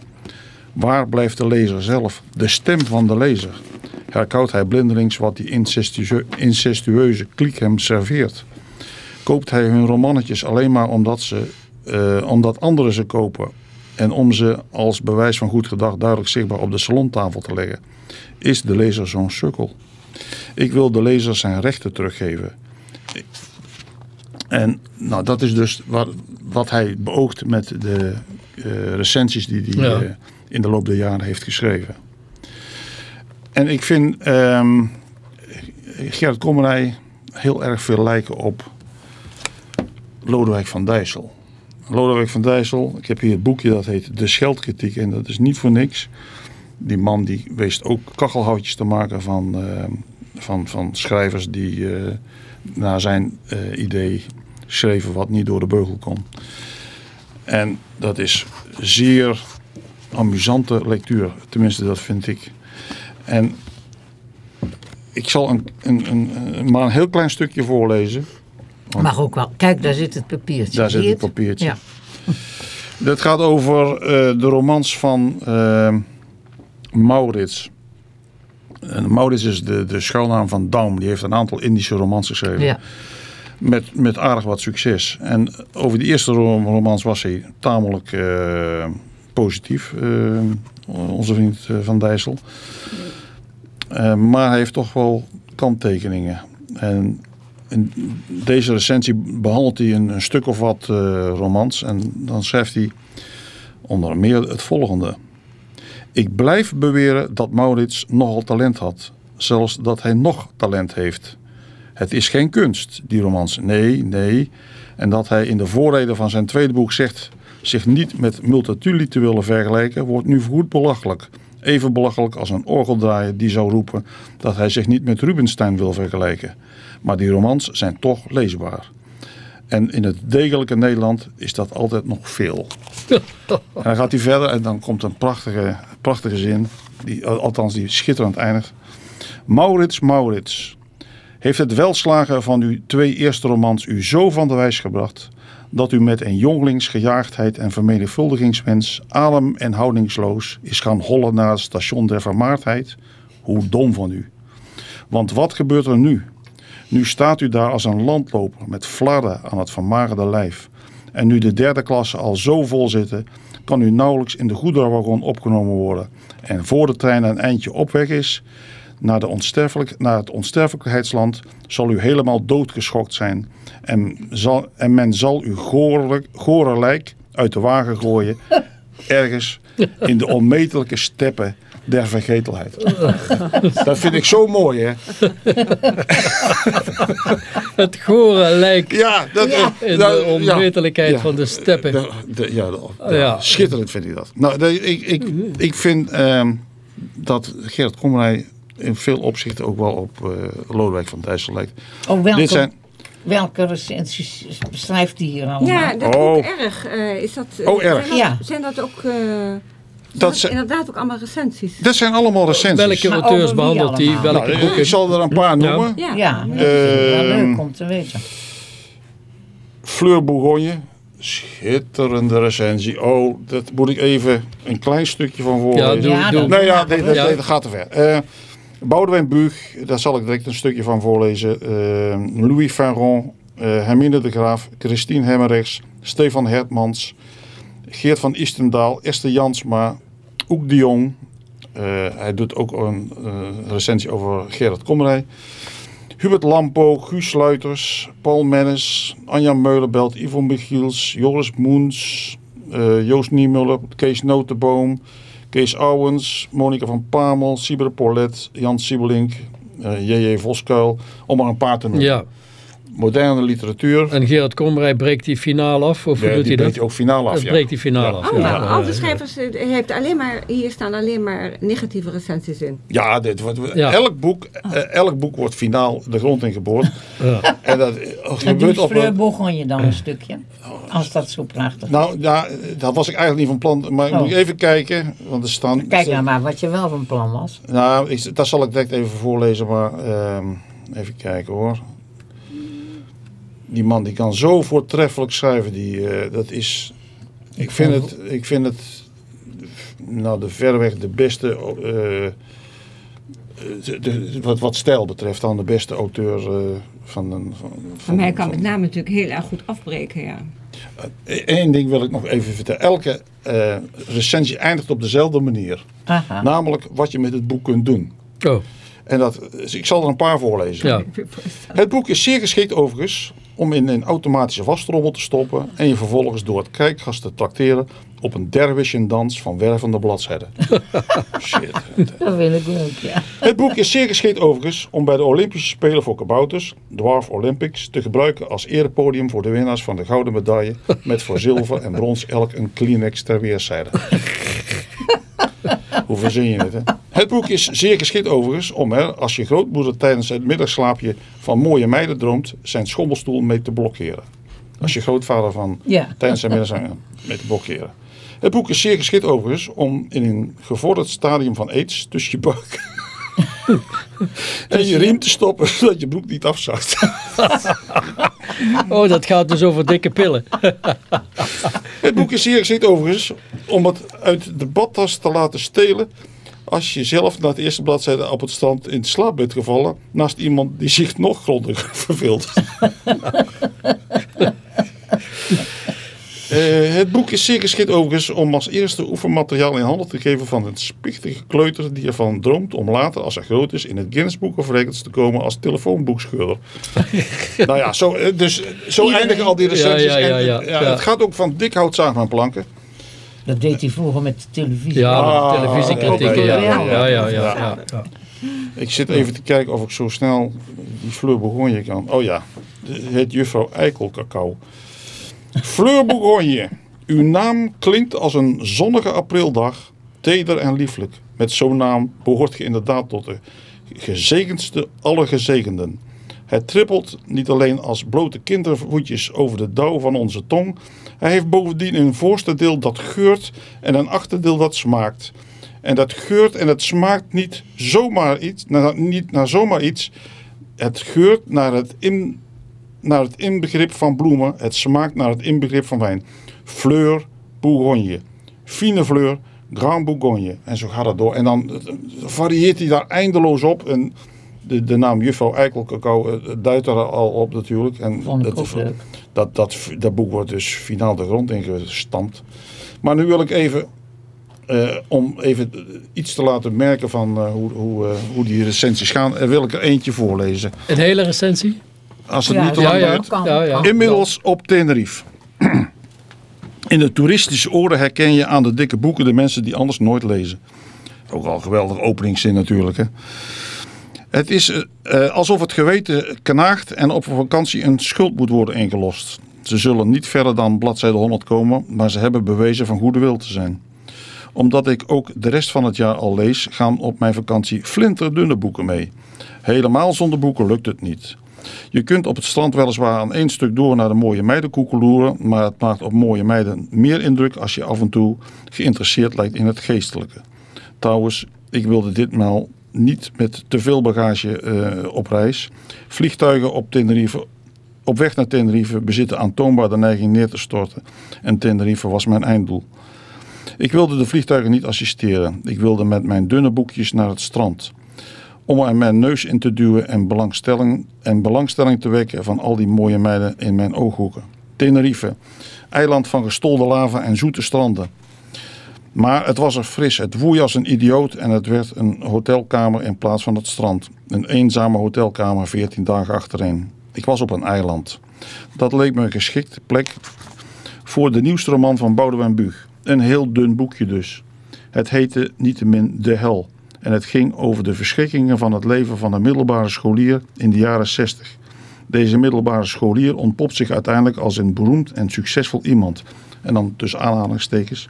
Waar blijft de lezer zelf? De stem van de lezer. Herkoudt hij blindelings wat die incestueu- incestueuze kliek hem serveert? Koopt hij hun romannetjes alleen maar omdat, ze, eh, omdat anderen ze kopen en om ze als bewijs van goed gedrag duidelijk zichtbaar op de salontafel te leggen? Is de lezer zo'n sukkel? Ik wil de lezer zijn rechten teruggeven. En nou, dat is dus wat, wat hij beoogt met de eh, recensies die hij Ja. eh, in de loop der jaren heeft geschreven. En ik vind ehm Gerrit Kommerij heel erg veel lijken op Lodewijk van Dijssel. Lodewijk van Dijssel, ik heb hier het boekje dat heet De Scheldkritiek en dat is niet voor niks. Die man die wist ook kachelhoutjes te maken van, eh, van, van schrijvers die eh, naar zijn eh, idee schreven wat niet door de beugel kon. En dat is zeer amusante lectuur, tenminste dat vind ik. En ik zal een, een, een, maar een heel klein stukje voorlezen. Mag ook wel. Kijk, daar zit het papiertje. Daar zit het papiertje. Ja. <laughs> Dat gaat over eh, de romans van eh, Maurits. En Maurits is de, de schuilnaam van Daum. Die heeft een aantal Indische romans geschreven. Ja. Met, met aardig wat succes. En over die eerste rom- romans was hij tamelijk eh, positief. onze vriend Van Dijssel. Eh, maar hij heeft toch wel kanttekeningen. En in deze recensie behandelt hij een, stuk of wat eh, romans. En dan schrijft hij onder meer het volgende. Ik blijf beweren dat Maurits nogal talent had. Zelfs dat hij nog talent heeft. Het is geen kunst, die romans. Nee, nee. En dat hij in de voorrede van zijn tweede boek zegt zich niet met Multatuli te willen vergelijken, wordt nu goed belachelijk. Even belachelijk als een orgeldraaier die zou roepen dat hij zich niet met Rubinstein wil vergelijken. Maar die romans zijn toch leesbaar. En in het degelijke Nederland is dat altijd nog veel. <laughs> en dan gaat hij verder en dan komt een prachtige, prachtige zin, die, althans die schitterend eindigt. Maurits, Maurits, heeft het welslagen van uw twee eerste romans u zo van de wijs gebracht dat u met een jonglings gejaagdheid en vermenigvuldigingswens adem en houdingsloos is gaan hollen naar het station der vermaardheid? Hoe dom van u. Want wat gebeurt er nu? Nu staat u daar als een landloper met flarden aan het vermagerde lijf. En nu de derde klasse al zo vol zitten, kan u nauwelijks in de goederenwagon opgenomen worden. En voor de trein een eindje op weg is, naar, de onsterfelijk, naar het onsterfelijkheidsland, zal u helemaal doodgeschokt zijn. En, zal, en men zal u gore, gore lijk uit de wagen gooien, <laughs> ergens in de onmetelijke steppen der vergetelheid. <laughs> Dat vind ik zo mooi, hè? <laughs> Het gore lijk Ja, dat, Ja. in nou, de onmetelijkheid ja. van de steppen. De- de- ja, de- Ja. schitterend vind ik dat. Nou, de- ik, ik, ik vind ehm, dat Gerrit Komrij in veel opzichten ook wel op eh Lodewijk van Dijssel lijkt. Oh, welke, Dit zijn, welke recensies schrijft hij hier allemaal? Ja, dat Oh. ook erg. Eh, is dat, eh, Oh, erg. Zijn dat, Ja. zijn dat ook... eh, zijn dat zijn, inderdaad ook allemaal recensies? dat zijn allemaal recensies. Welke Maar auteurs behandelt hij? Welke Nou, boeken? ik zal er een paar Ja. noemen. Ja. Ja, wel Ehm, leuk om te weten. Fleur Bourgogne. Schitterende recensie. Oh, dat moet ik even een klein stukje van Ja, voorlezen. Ja, doe. Nee, ja, dat, Ja. nee, dat gaat te ver. Boudewijn Buug, daar zal ik direct een stukje van voorlezen. Eh, Louis Ferron, eh, Hermine de Graaf, Christine Hemmerichs, Stefan Hertmans, Geert van Istendaal, Esther Jansma, Oek de Jong. Eh, hij doet ook een recensie over Gerard Komrij. Hubert Lampo, Guus Sluiters, Paul Mennis, Anja Meulenbelt, Ivo Michiels, Joris Moens, Joost Niemuller, Kees Notenboom, Kees Owens, Monika van Pamel, Sieber Polet, Jan Siebelink, eh, J.J. Voskuil, om maar een paar te noemen. Ja, Moderne literatuur, en Gerard Komrij breekt die finale af? Of ja, doet die hij breekt dat? ook finaal af. Ja. breekt die finale af. Oh, ja. maar al de schrijvers, eh, heeft alleen maar, hier staan alleen maar negatieve recensies in. Ja, dit wordt. Elk, boek, eh, elk boek wordt finaal de grond in geboord. Ja. En dat eh, En gebeurt doet op Fleur een... Bourgogne dan een stukje? Als dat zo prachtig is. Nou, ja, dat was ik eigenlijk niet van plan. Maar Oh. moet ik even kijken. Want er staan... Kijk nou maar wat je wel van plan was. Nou, ik, dat zal ik direct even voorlezen, maar ehm, even kijken hoor. Die man die kan zo voortreffelijk schrijven, die, eh, dat is... Ik vind het, ik vind het nou, de verreweg de beste, eh, de, de- wat, wat stijl betreft dan de beste auteur eh, van... een van, van, Maar hij kan van- met name natuurlijk heel erg goed afbreken, ja. Eén ding wil ik nog even vertellen. Elke eh, recensie eindigt op dezelfde manier. Aha. Namelijk wat je met het boek kunt doen. Oh, En dat, dus ik zal er een paar voorlezen. ja. Het boek is zeer geschikt overigens om in een automatische wastrommel te stoppen en je vervolgens door het kijkgas te trakteren op een derwishendans van wervende bladzijden. <laughs> Shit. Dat wil ik leuk, ja. Het boek is zeer geschikt overigens om bij de Olympische Spelen voor kabouters, Dwarf Olympics, te gebruiken als erepodium voor de winnaars van de gouden medaille met voor zilver en brons elk een Kleenex ter weerszijde. <laughs> <laughs> Hoe verzin je het, hè? Het boek is zeer geschikt overigens om er, als je grootmoeder tijdens het middagslaapje van mooie meiden droomt, zijn schommelstoel mee te blokkeren. Als je grootvader van Ja. tijdens zijn middagslaapje <laughs> mee te blokkeren. Het boek is zeer geschikt overigens om in een gevorderd stadium van aids tussen je buik en je riem te stoppen <laughs> zodat je broek niet afzakt. <laughs> Oh, dat gaat dus over dikke pillen. <laughs> Het boek is zeer geschikt overigens om het uit de badtas te laten stelen als je zelf na het eerste bladzijde op het strand in slaap bent gevallen naast iemand die zich nog grondiger <laughs> verveelt. Eh, het boek is zeer geschikt overigens om als eerste oefenmateriaal in handen te geven van een spichtige kleuter die ervan droomt om later als hij groot is in het Guinness Book of Records te komen als telefoonboekscheurder. <laughs> nou ja, zo, eh, dus, zo eindigen al die recensies. Ja, ja, ja, En, ja, eh, ja, ja. Het gaat ook van dik hout zagen aan planken. Dat deed hij vroeger met de televisie. Ja, Ah, met televisiekritieken. Ja, ja, ja, ja. ja, ja. ja, ja. Ik zit even te kijken of ik zo snel die Fleur Bourgogne kan. Oh ja, het juffrouw Eikel cacao. Fleur Bourgogne. Uw naam klinkt als een zonnige aprildag, teder en lieflijk. Met zo'n naam behoort je inderdaad tot de gezegendste aller gezegenden. Het trippelt niet alleen als blote kindervoetjes over de dauw van onze tong. Hij heeft bovendien een voorste deel dat geurt en een achterdeel dat smaakt. En dat geurt en het smaakt niet zomaar iets, niet naar zomaar iets. Het geurt naar het, in, naar het inbegrip van bloemen. Het smaakt naar het inbegrip van wijn. Fleur Bourgogne. Fine fleur, Grand Bourgogne. En zo gaat het door. En dan eh, varieert hij daar eindeloos op. En de, de naam Juffrouw Eikel Cacao eh, duidt er al op natuurlijk. En dat. Dat, dat, dat boek wordt dus finaal de grond ingestampt. Maar nu wil ik even, eh, om even iets te laten merken van eh, hoe, hoe, eh, hoe die recensies gaan, eh, wil ik er eentje voorlezen. Een hele recensie? Als het Ja, niet te ja, lang ja. duurt. Kan, Ja. Inmiddels op Tenerife. In de toeristische oren herken je aan de dikke boeken de mensen die anders nooit lezen. Ook al een geweldige openingszin natuurlijk. Hè. Het is eh, eh, alsof het geweten knaagt en op vakantie een schuld moet worden ingelost. Ze zullen niet verder dan bladzijde 100 komen, maar ze hebben bewezen van goede wil te zijn. Omdat ik ook de rest van het jaar al lees, gaan op mijn vakantie flinterdunne boeken mee. Helemaal zonder boeken lukt het niet. Je kunt op het strand weliswaar aan één stuk door naar de mooie meidenkoeken loeren, maar het maakt op mooie meiden meer indruk als je af en toe geïnteresseerd lijkt in het geestelijke. Trouwens, ik wilde ditmaal niet met te veel bagage eh, op reis. Vliegtuigen op Tenerife op weg naar Tenerife bezitten aantoonbaar de neiging neer te storten. En Tenerife was mijn einddoel. Ik wilde de vliegtuigen niet assisteren. Ik wilde met mijn dunne boekjes naar het strand. Om er mijn neus in te duwen en belangstelling, en belangstelling te wekken van al die mooie meiden in mijn ooghoeken. Tenerife, eiland van gestolde lava en zoete stranden. Maar het was er fris, het woei als een idioot en het werd een hotelkamer in plaats van het strand. Een eenzame hotelkamer 14 dagen achtereen. Ik was op een eiland. Dat leek me een geschikte plek voor de nieuwste roman van Boudewijn Buug. Een heel dun boekje dus. Het heette niettemin De Hel. En het ging over de verschrikkingen van het leven van een middelbare scholier in de jaren 60. Deze middelbare scholier ontpopt zich uiteindelijk als een beroemd en succesvol iemand. En dan tussen aanhalingstekens.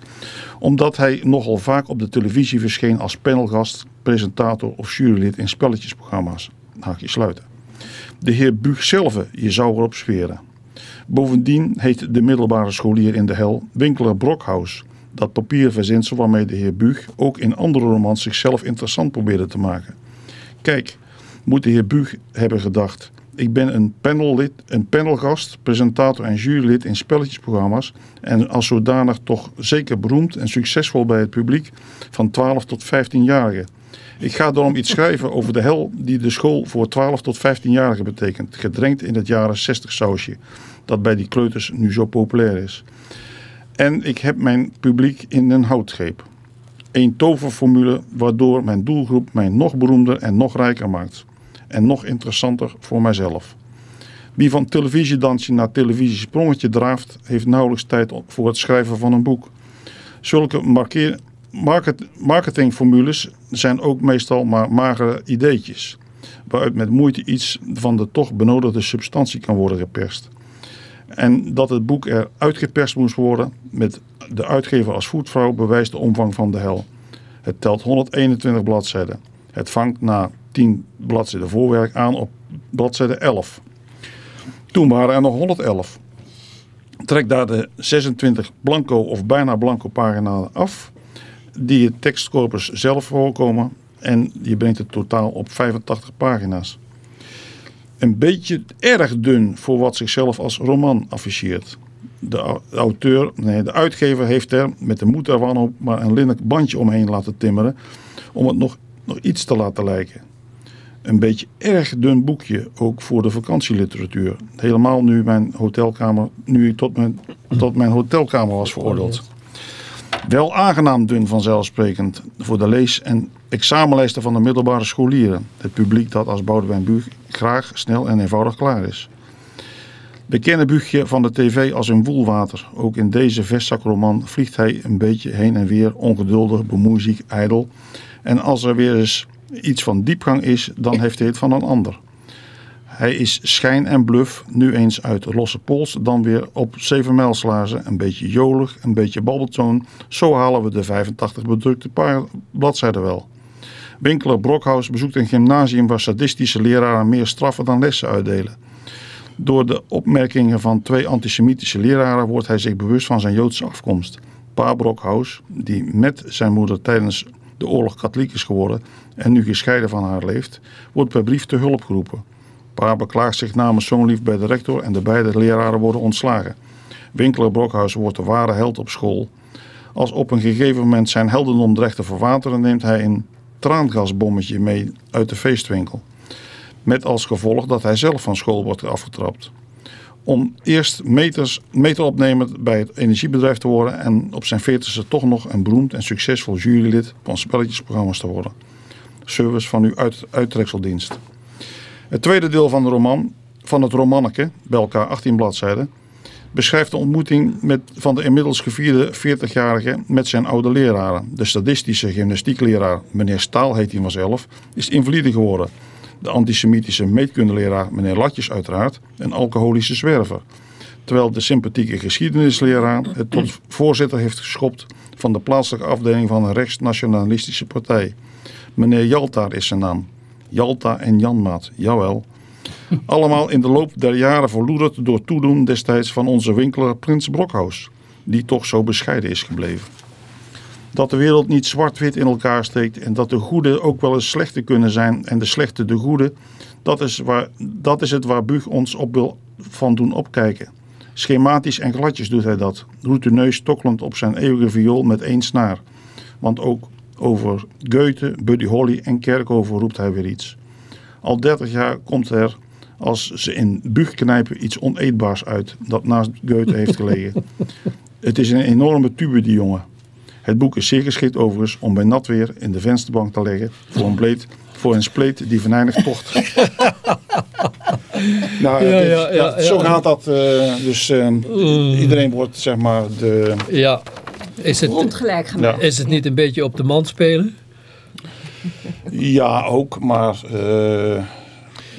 Omdat hij nogal vaak op de televisie verscheen als panelgast, presentator of jurylid in spelletjesprogramma's. Haakje sluiten. De heer Buug zelf, je zou erop sferen. Bovendien heet de middelbare scholier in de hel Winkler Brokhuis. Dat papierverzinsel waarmee de heer Buug ook in andere romans zichzelf interessant probeerde te maken. Kijk, moet de heer Buug hebben gedacht. Ik ben een, panellid, een panelgast, presentator en jurylid in spelletjesprogramma's. En als zodanig toch zeker beroemd en succesvol bij het publiek van 12 tot 15-jarigen. Ik ga daarom iets schrijven over de hel die de school voor 12 tot 15-jarigen betekent. Gedrenkt in het jaren 60 sausje. Dat bij die kleuters nu zo populair is. En ik heb mijn publiek in een houtgreep. Een toverformule waardoor mijn doelgroep mij nog beroemder en nog rijker maakt. En nog interessanter voor mijzelf. Wie van televisiedansje naar televisiesprongetje draaft, heeft nauwelijks tijd voor het schrijven van een boek. Zulke markeer, market, marketingformules zijn ook meestal maar magere ideetjes, waaruit met moeite iets van de toch benodigde substantie kan worden geperst. En dat het boek er uitgeperst moest worden met de uitgever als voetvrouw bewijst de omvang van de hel. Het telt 121 bladzijden. Het vangt na 10 bladzijden voorwerk aan op bladzijde 11. Toen waren er nog 111. Trek daar de 26 blanco of bijna blanco pagina's af die het tekstcorpus zelf voorkomen en je brengt het totaal op 85 pagina's. Een beetje erg dun voor wat zichzelf als roman afficheert. De auteur, nee, de uitgever heeft er met de moed ervan op maar een linnen bandje omheen laten timmeren om het nog, nog iets te laten lijken. Een beetje erg dun boekje, ook voor de vakantieliteratuur. Helemaal nu mijn hotelkamer, nu tot mijn, tot mijn hotelkamer was veroordeeld. Wel aangenaam dun vanzelfsprekend voor de lees- en examenlijsten van de middelbare scholieren. Het publiek dat als Boudewijn Buug graag, snel en eenvoudig klaar is. We kennen Buugje van de tv als een woelwater. Ook in deze vestzakroman vliegt hij een beetje heen en weer, ongeduldig, bemoeiziek, ijdel. En als er weer eens iets van diepgang is, dan heeft hij het van een ander. Hij is schijn en bluff, nu eens uit losse pols, dan weer op zeven mijlslazen. Een beetje jolig, een beetje babbeltoon. Zo halen we de 85 bedrukte bladzijden wel. Winkeler Brokhuis bezoekt een gymnasium waar sadistische leraren meer straffen dan lessen uitdelen. Door de opmerkingen van twee antisemitische leraren wordt hij zich bewust van zijn Joodse afkomst. Pa Brokhuis, die met zijn moeder tijdens de oorlog katholiek is geworden en nu gescheiden van haar leeft, wordt per brief te hulp geroepen. Pa beklaagt zich namens zo'n lief bij de rector en de beide leraren worden ontslagen. Winkeler Brokhuis wordt de ware held op school. Als op een gegeven moment zijn heldendom dreigt te verwateren, neemt hij een traangasbommetje mee uit de feestwinkel. Met als gevolg dat hij zelf van school wordt afgetrapt. Om eerst meters, meteropnemer bij het energiebedrijf te worden en op zijn veertigste toch nog een beroemd en succesvol jurylid van spelletjesprogramma's te worden. Service van uw uit, uittrekseldienst. Het tweede deel van, de roman, van het romanneke, bij elkaar 18 bladzijden, beschrijft de ontmoeting met, van de inmiddels gevierde 40-jarige met zijn oude leraren. De statistische gymnastiekleraar, meneer Staal heet hij vanzelf, is invalide geworden. de antisemitische meetkundeleraar meneer Latjes uiteraard een alcoholische zwerver. Terwijl de sympathieke geschiedenisleraar het tot voorzitter heeft geschopt van de plaatselijke afdeling van een rechtsnationalistische partij. Meneer Jalta is zijn naam. Jalta en Janmaat, jawel. Allemaal in de loop der jaren verloederd door toedoen destijds van onze winkelaar Prins Brokhuis, die toch zo bescheiden is gebleven. Dat de wereld niet zwart-wit in elkaar steekt en dat de goede ook wel eens slechte kunnen zijn en de slechte de goede, dat is, waar, dat is het waar Bug ons op wil van doen opkijken. Schematisch en gladjes doet hij dat, neus tokkelend op zijn eeuwige viool met één snaar. Want ook over Goethe, Buddy Holly en Kerkhoven roept hij weer iets. Al dertig jaar komt er als ze in Bug knijpen iets oneetbaars uit dat naast Goethe heeft gelegen. <laughs> Het is een enorme tube die jongen. Het boek is zeer geschikt overigens om bij nat weer in de vensterbank te leggen voor een, bleed, voor een spleet die venijnig tocht. <laughs> nou, Ja, dit- ja, zo ja. gaat dat. eh, dus eh, iedereen wordt zeg maar de... Ja. Is het, Rondgelijk gemaakt. Ja, is het niet een beetje op de man spelen? ja ook, maar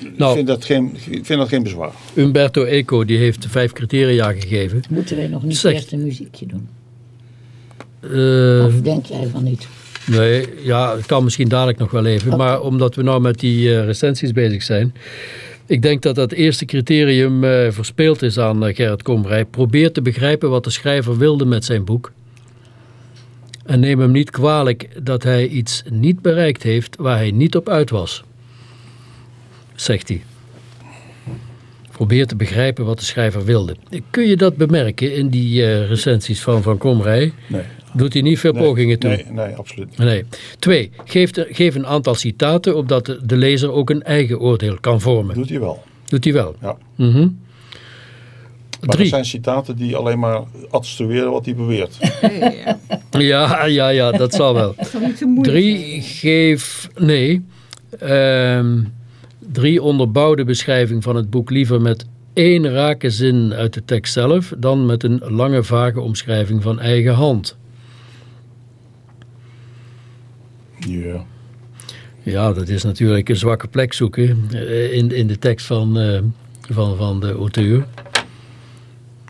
ik Nou, vind dat, geen, ik vind dat geen bezwaar. Umberto Eco die heeft vijf criteria gegeven. Moeten wij nog niet Zeg. eerst een muziekje doen? Eh, Of denk jij van niet? nee, ja, het kan misschien dadelijk nog wel even. Maar omdat we nou met die eh, recensies bezig zijn. Ik denk dat dat eerste criterium eh, verspeeld is aan Gerrit Komrij. Probeer te begrijpen wat de schrijver wilde met zijn boek. En neem hem niet kwalijk dat hij iets niet bereikt heeft waar hij niet op uit was. Zegt hij. Probeer te begrijpen wat de schrijver wilde. Kun je dat bemerken in die eh, recensies van Van Komrij? Nee, Doet hij niet veel nee, pogingen toe? Nee, nee, absoluut niet. Nee. Twee, geef, de- geef een aantal citaten opdat de, de lezer ook een eigen oordeel kan vormen. Doet hij wel. Doet hij wel. Ja. Mhm. Maar Drie. er zijn citaten die alleen maar attesteren wat hij beweert. <laughs> Ja, Ja, ja, ja, dat zal wel. dat is toch niet zo moeilijk. Drie, geef... Nee. Ehm, drie, onderbouw de beschrijving van het boek liever met één rake zin uit de tekst zelf... dan met een lange, vage omschrijving van eigen hand. Ja. Ja, dat is natuurlijk een zwakke plek zoeken eh, in, in de tekst van, eh, van, van de auteur.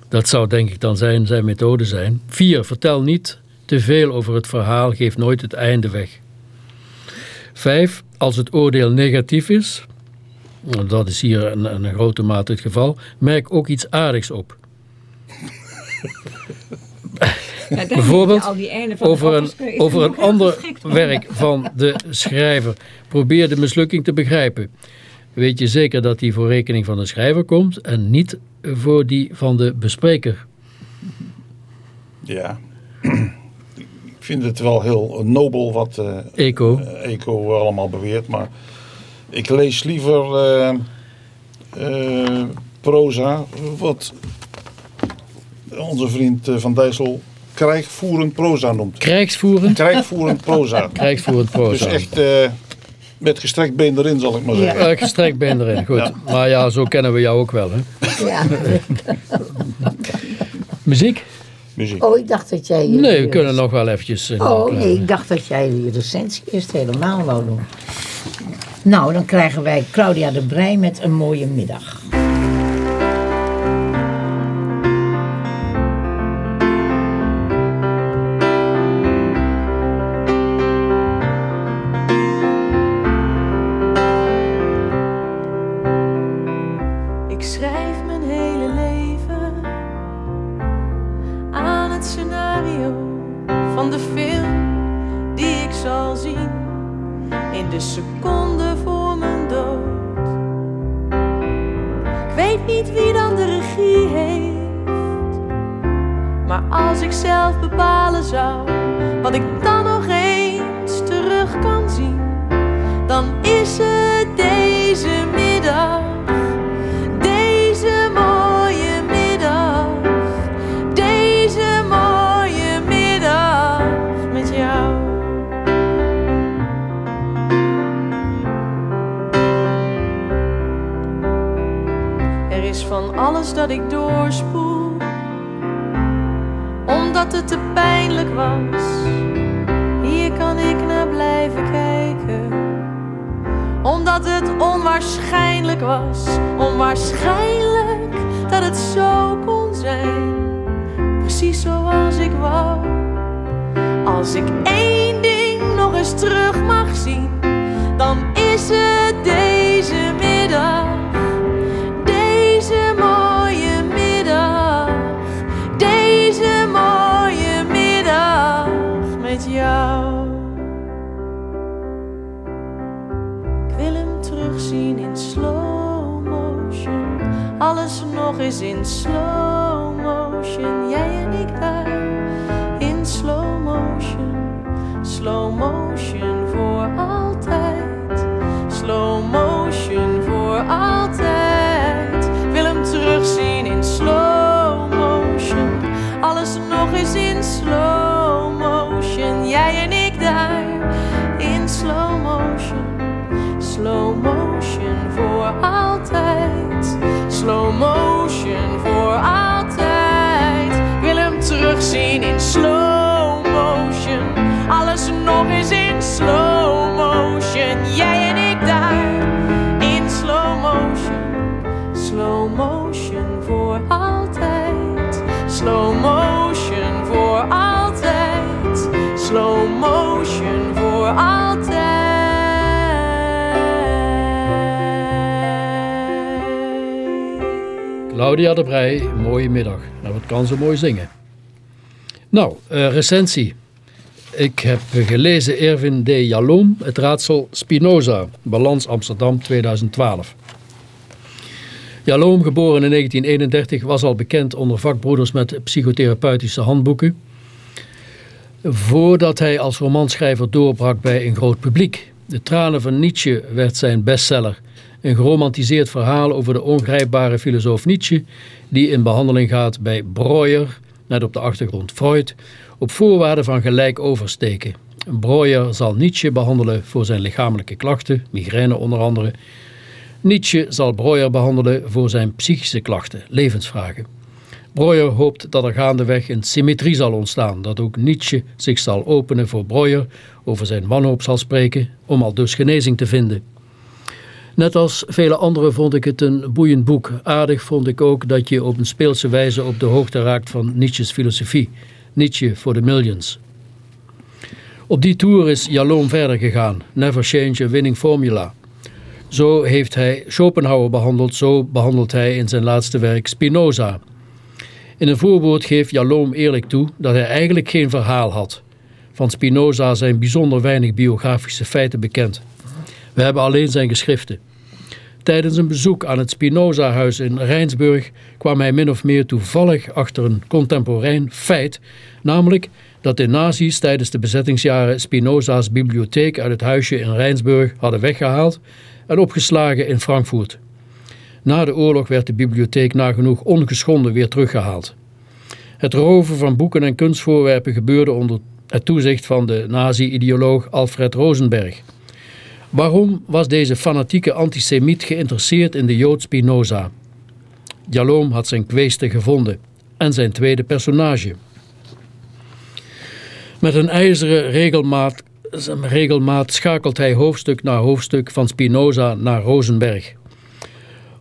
Dat zou denk ik dan zijn, zijn methode zijn. Vier, vertel niet te veel over het verhaal, geef nooit het einde weg. Vijf, als het oordeel negatief is, dat is hier in een, een grote mate het geval, merk ook iets aardigs op. Ja, Bijvoorbeeld Over een, over een <laughs> ander werk van de schrijver. Probeer de mislukking te begrijpen. Weet je zeker dat die voor rekening van de schrijver komt en niet voor die van de bespreker. Ja. Ik vind het wel heel nobel wat Eco. eh, Eco allemaal beweert, maar ik lees liever eh, eh, proza, wat onze vriend eh, Van Dijssel krijgvoerend proza noemt. Krijgsvoerend. Krijgvoerend proza. <laughs> Krijgsvoerend Dus proza. echt eh, met gestrekt been erin, zal ik maar zeggen. Uh, gestrekt ben erin, goed. Ja. Maar ja, zo kennen we jou ook wel. Hè? Ja. <laughs> Muziek? Muziek. Oh, ik dacht dat jij... je- Nee, we kunnen nog wel eventjes... Oh, nee, ik dacht dat jij die recensie eerst helemaal wou doen. Nou, dan krijgen wij Claudia de Brij met een mooie middag. Ik schrijf mijn hele leven het scenario van de film die ik zal zien in de seconde voor mijn dood. Ik weet niet wie dan de regie heeft, maar als ik zelf bepalen zou wat ik dan nog eens terug kan zien, dan is het deze omdat het te pijnlijk was. Hier kan ik naar blijven kijken, omdat het onwaarschijnlijk was, onwaarschijnlijk dat het zo kon zijn, precies zoals ik wou. Als ik één ding nog eens terug mag zien, dan is het deze nog in slow motion. Jij en ik daar in slow motion. Slow motion voor altijd. Slow motion voor altijd. Wil hem terugzien in slow motion. Alles nog eens in slow motion. Jij en ik daar in slow motion. Slow motion voor altijd. Slow motion Claudia de Brij, mooie middag. Nou, wat kan ze mooi zingen. Nou, eh, recensie. Ik heb gelezen Erwin D. Jalom, het raadsel Spinoza, Balans Amsterdam 2012. Jalom, geboren in 1931, was al bekend onder vakbroeders met psychotherapeutische handboeken. Voordat hij als romanschrijver doorbrak bij een groot publiek. De tranen van Nietzsche werd zijn bestseller. Een geromantiseerd verhaal over de ongrijpbare filosoof Nietzsche, die in behandeling gaat bij Breuer, net op de achtergrond Freud, op voorwaarde van gelijk oversteken. Breuer zal Nietzsche behandelen voor zijn lichamelijke klachten, migraine onder andere. Nietzsche zal Breuer behandelen voor zijn psychische klachten, levensvragen. Breuer hoopt dat er gaandeweg een symmetrie zal ontstaan, dat ook Nietzsche zich zal openen voor Breuer, over zijn wanhoop zal spreken, om al dus genezing te vinden. Net als vele anderen vond ik het een boeiend boek. Aardig vond ik ook dat je op een speelse wijze op de hoogte raakt van Nietzsche's filosofie. Nietzsche for the Millions. Op die tour is Jalom verder gegaan. Never change a winning formula. Zo heeft hij Schopenhauer behandeld, zo behandelt hij in zijn laatste werk Spinoza. In een voorwoord geeft Jalom eerlijk toe dat hij eigenlijk geen verhaal had. Van Spinoza zijn bijzonder weinig biografische feiten bekend. We hebben alleen zijn geschriften. Tijdens een bezoek aan het Spinoza-huis in Rijnsburg kwam hij min of meer toevallig achter een contemporein feit, namelijk dat de nazi's tijdens de bezettingsjaren Spinoza's bibliotheek uit het huisje in Rijnsburg hadden weggehaald en opgeslagen in Frankfurt. Na de oorlog werd de bibliotheek nagenoeg ongeschonden weer teruggehaald. Het roven van boeken en kunstvoorwerpen gebeurde onder het toezicht van de nazi-ideoloog Alfred Rosenberg. Waarom was deze fanatieke antisemiet geïnteresseerd in de Jood Spinoza? Jalom had zijn kweeste gevonden en zijn tweede personage. Met een ijzeren regelmaat, regelmaat schakelt hij hoofdstuk na hoofdstuk van Spinoza naar Rosenberg.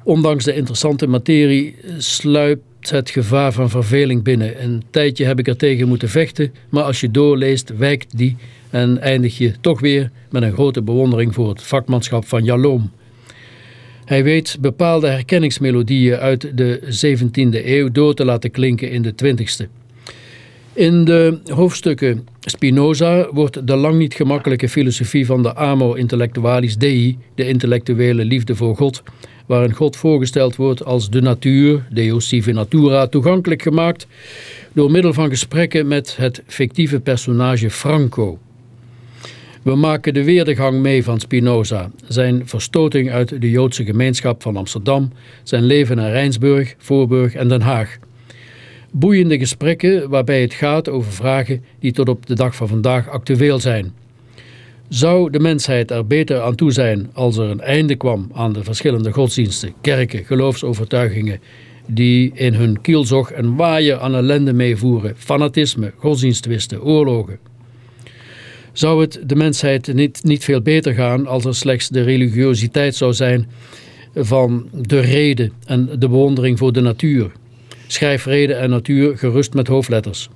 Ondanks de interessante materie sluipt het gevaar van verveling binnen. Een tijdje heb ik er tegen moeten vechten, maar als je doorleest wijkt die en eindig je toch weer met een grote bewondering voor het vakmanschap van Jalom. Hij weet bepaalde herkenningsmelodieën uit de 17e eeuw door te laten klinken in de 20e. In de hoofdstukken Spinoza wordt de lang niet gemakkelijke filosofie van de Amor Intellectualis Dei, de intellectuele liefde voor God, waarin God voorgesteld wordt als de natuur, Deus sive natura, toegankelijk gemaakt door middel van gesprekken met het fictieve personage Franco. We maken de weerdegang mee van Spinoza, zijn verstoting uit de Joodse gemeenschap van Amsterdam, zijn leven in Rijnsburg, Voorburg en Den Haag. Boeiende gesprekken waarbij het gaat over vragen die tot op de dag van vandaag actueel zijn. Zou de mensheid er beter aan toe zijn als er een einde kwam aan de verschillende godsdiensten, kerken, geloofsovertuigingen die in hun kielzog een waaier aan ellende meevoeren, fanatisme, godsdiensttwisten, oorlogen? Zou het de mensheid niet, niet veel beter gaan als er slechts de religiositeit zou zijn van de reden en de bewondering voor de natuur? Schrijf reden en natuur gerust met hoofdletters.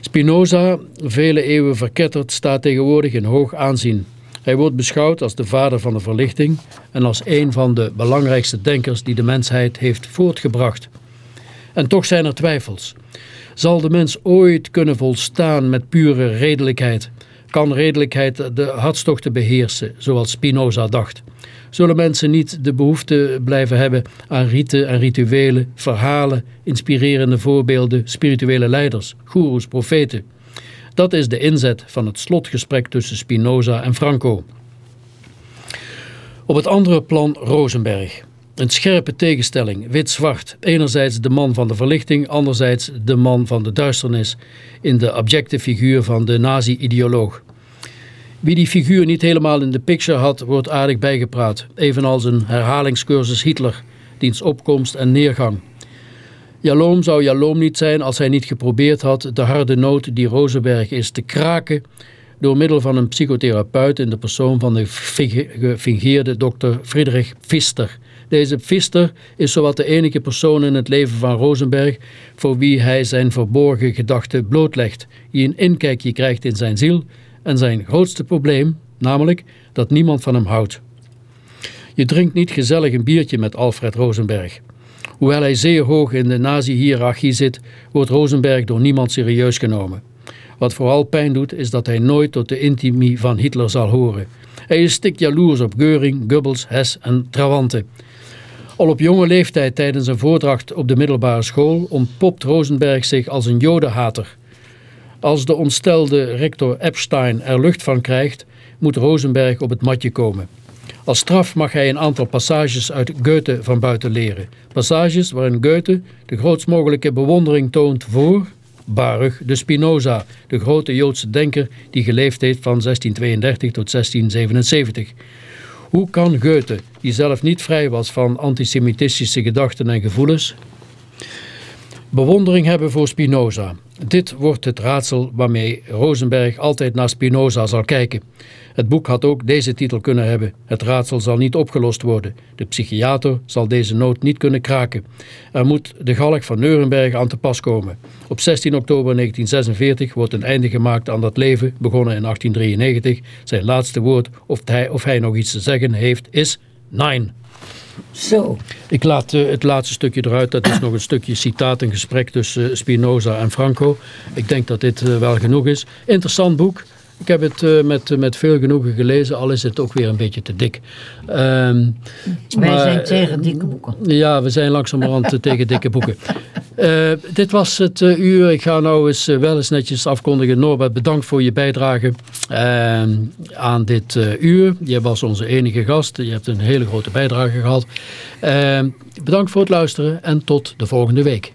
Spinoza, vele eeuwen verketterd, staat tegenwoordig in hoog aanzien. Hij wordt beschouwd als de vader van de verlichting en als een van de belangrijkste denkers die de mensheid heeft voortgebracht. En toch zijn er twijfels. Zal de mens ooit kunnen volstaan met pure redelijkheid? Kan redelijkheid de hartstochten beheersen, zoals Spinoza dacht? Zullen mensen niet de behoefte blijven hebben aan riten en rituelen, verhalen, inspirerende voorbeelden, spirituele leiders, goeroes, profeten? Dat is de inzet van het slotgesprek tussen Spinoza en Franco. Op het andere plan Rosenberg. Een scherpe tegenstelling, wit-zwart. Enerzijds de man van de verlichting, anderzijds de man van de duisternis in de abjecte figuur van de nazi-ideoloog. Wie die figuur niet helemaal in de picture had, wordt aardig bijgepraat. Evenals een herhalingscursus Hitler, diens opkomst en neergang. Jaloom zou Jaloom niet zijn als hij niet geprobeerd had de harde noot die Rosenberg is te kraken door middel van een psychotherapeut in de persoon van de gefingeerde dokter Friedrich Pfister. Deze Pfister is zowat de enige persoon in het leven van Rosenberg voor wie hij zijn verborgen gedachten blootlegt, die een inkijkje krijgt in zijn ziel en zijn grootste probleem, namelijk dat niemand van hem houdt. Je drinkt niet gezellig een biertje met Alfred Rosenberg. Hoewel hij zeer hoog in de nazi-hierarchie zit, wordt Rosenberg door niemand serieus genomen. Wat vooral pijn doet, is dat hij nooit tot de intimie van Hitler zal horen. Hij is stik jaloers op Geuring, Goebbels, Hess en Trawante. Al op jonge leeftijd tijdens een voordracht op de middelbare school ontpopt Rosenberg zich als een jodenhater. Als de ontstelde rector Epstein er lucht van krijgt, moet Rosenberg op het matje komen. Als straf mag hij een aantal passages uit Goethe van buiten leren. Passages waarin Goethe de grootst mogelijke bewondering toont voor Baruch de Spinoza, de grote Joodse denker die geleefd heeft van 1632 tot 1677. Hoe kan Goethe, die zelf niet vrij was van antisemitistische gedachten en gevoelens, bewondering hebben voor Spinoza? Dit wordt het raadsel waarmee Rosenberg altijd naar Spinoza zal kijken. Het boek had ook deze titel kunnen hebben. Het raadsel zal niet opgelost worden. De psychiater zal deze nood niet kunnen kraken. Er moet de galg van Neurenberg aan te pas komen. Op 16 oktober 1946 wordt een einde gemaakt aan dat leven, begonnen in 1893. Zijn laatste woord, of hij, of hij nog iets te zeggen heeft, is nine. Zo. Ik laat uh, het laatste stukje eruit. Dat is nog een stukje citaat, een gesprek tussen Spinoza en Franco. Ik denk dat dit uh, wel genoeg is. Interessant boek. Ik heb het uh, met, met veel genoegen gelezen, al is het ook weer een beetje te dik. Um, Wij maar, zijn tegen dikke boeken. Ja, we zijn langzamerhand tegen dikke boeken. Uh, <laughs> dit was het uh, uur. Ik ga nou eens wel eens netjes afkondigen. Norbert, bedankt voor je bijdrage ehm, aan dit uur. Je was onze enige gast. Je hebt een hele grote bijdrage gehad. Ehm, bedankt voor het luisteren en tot de volgende week.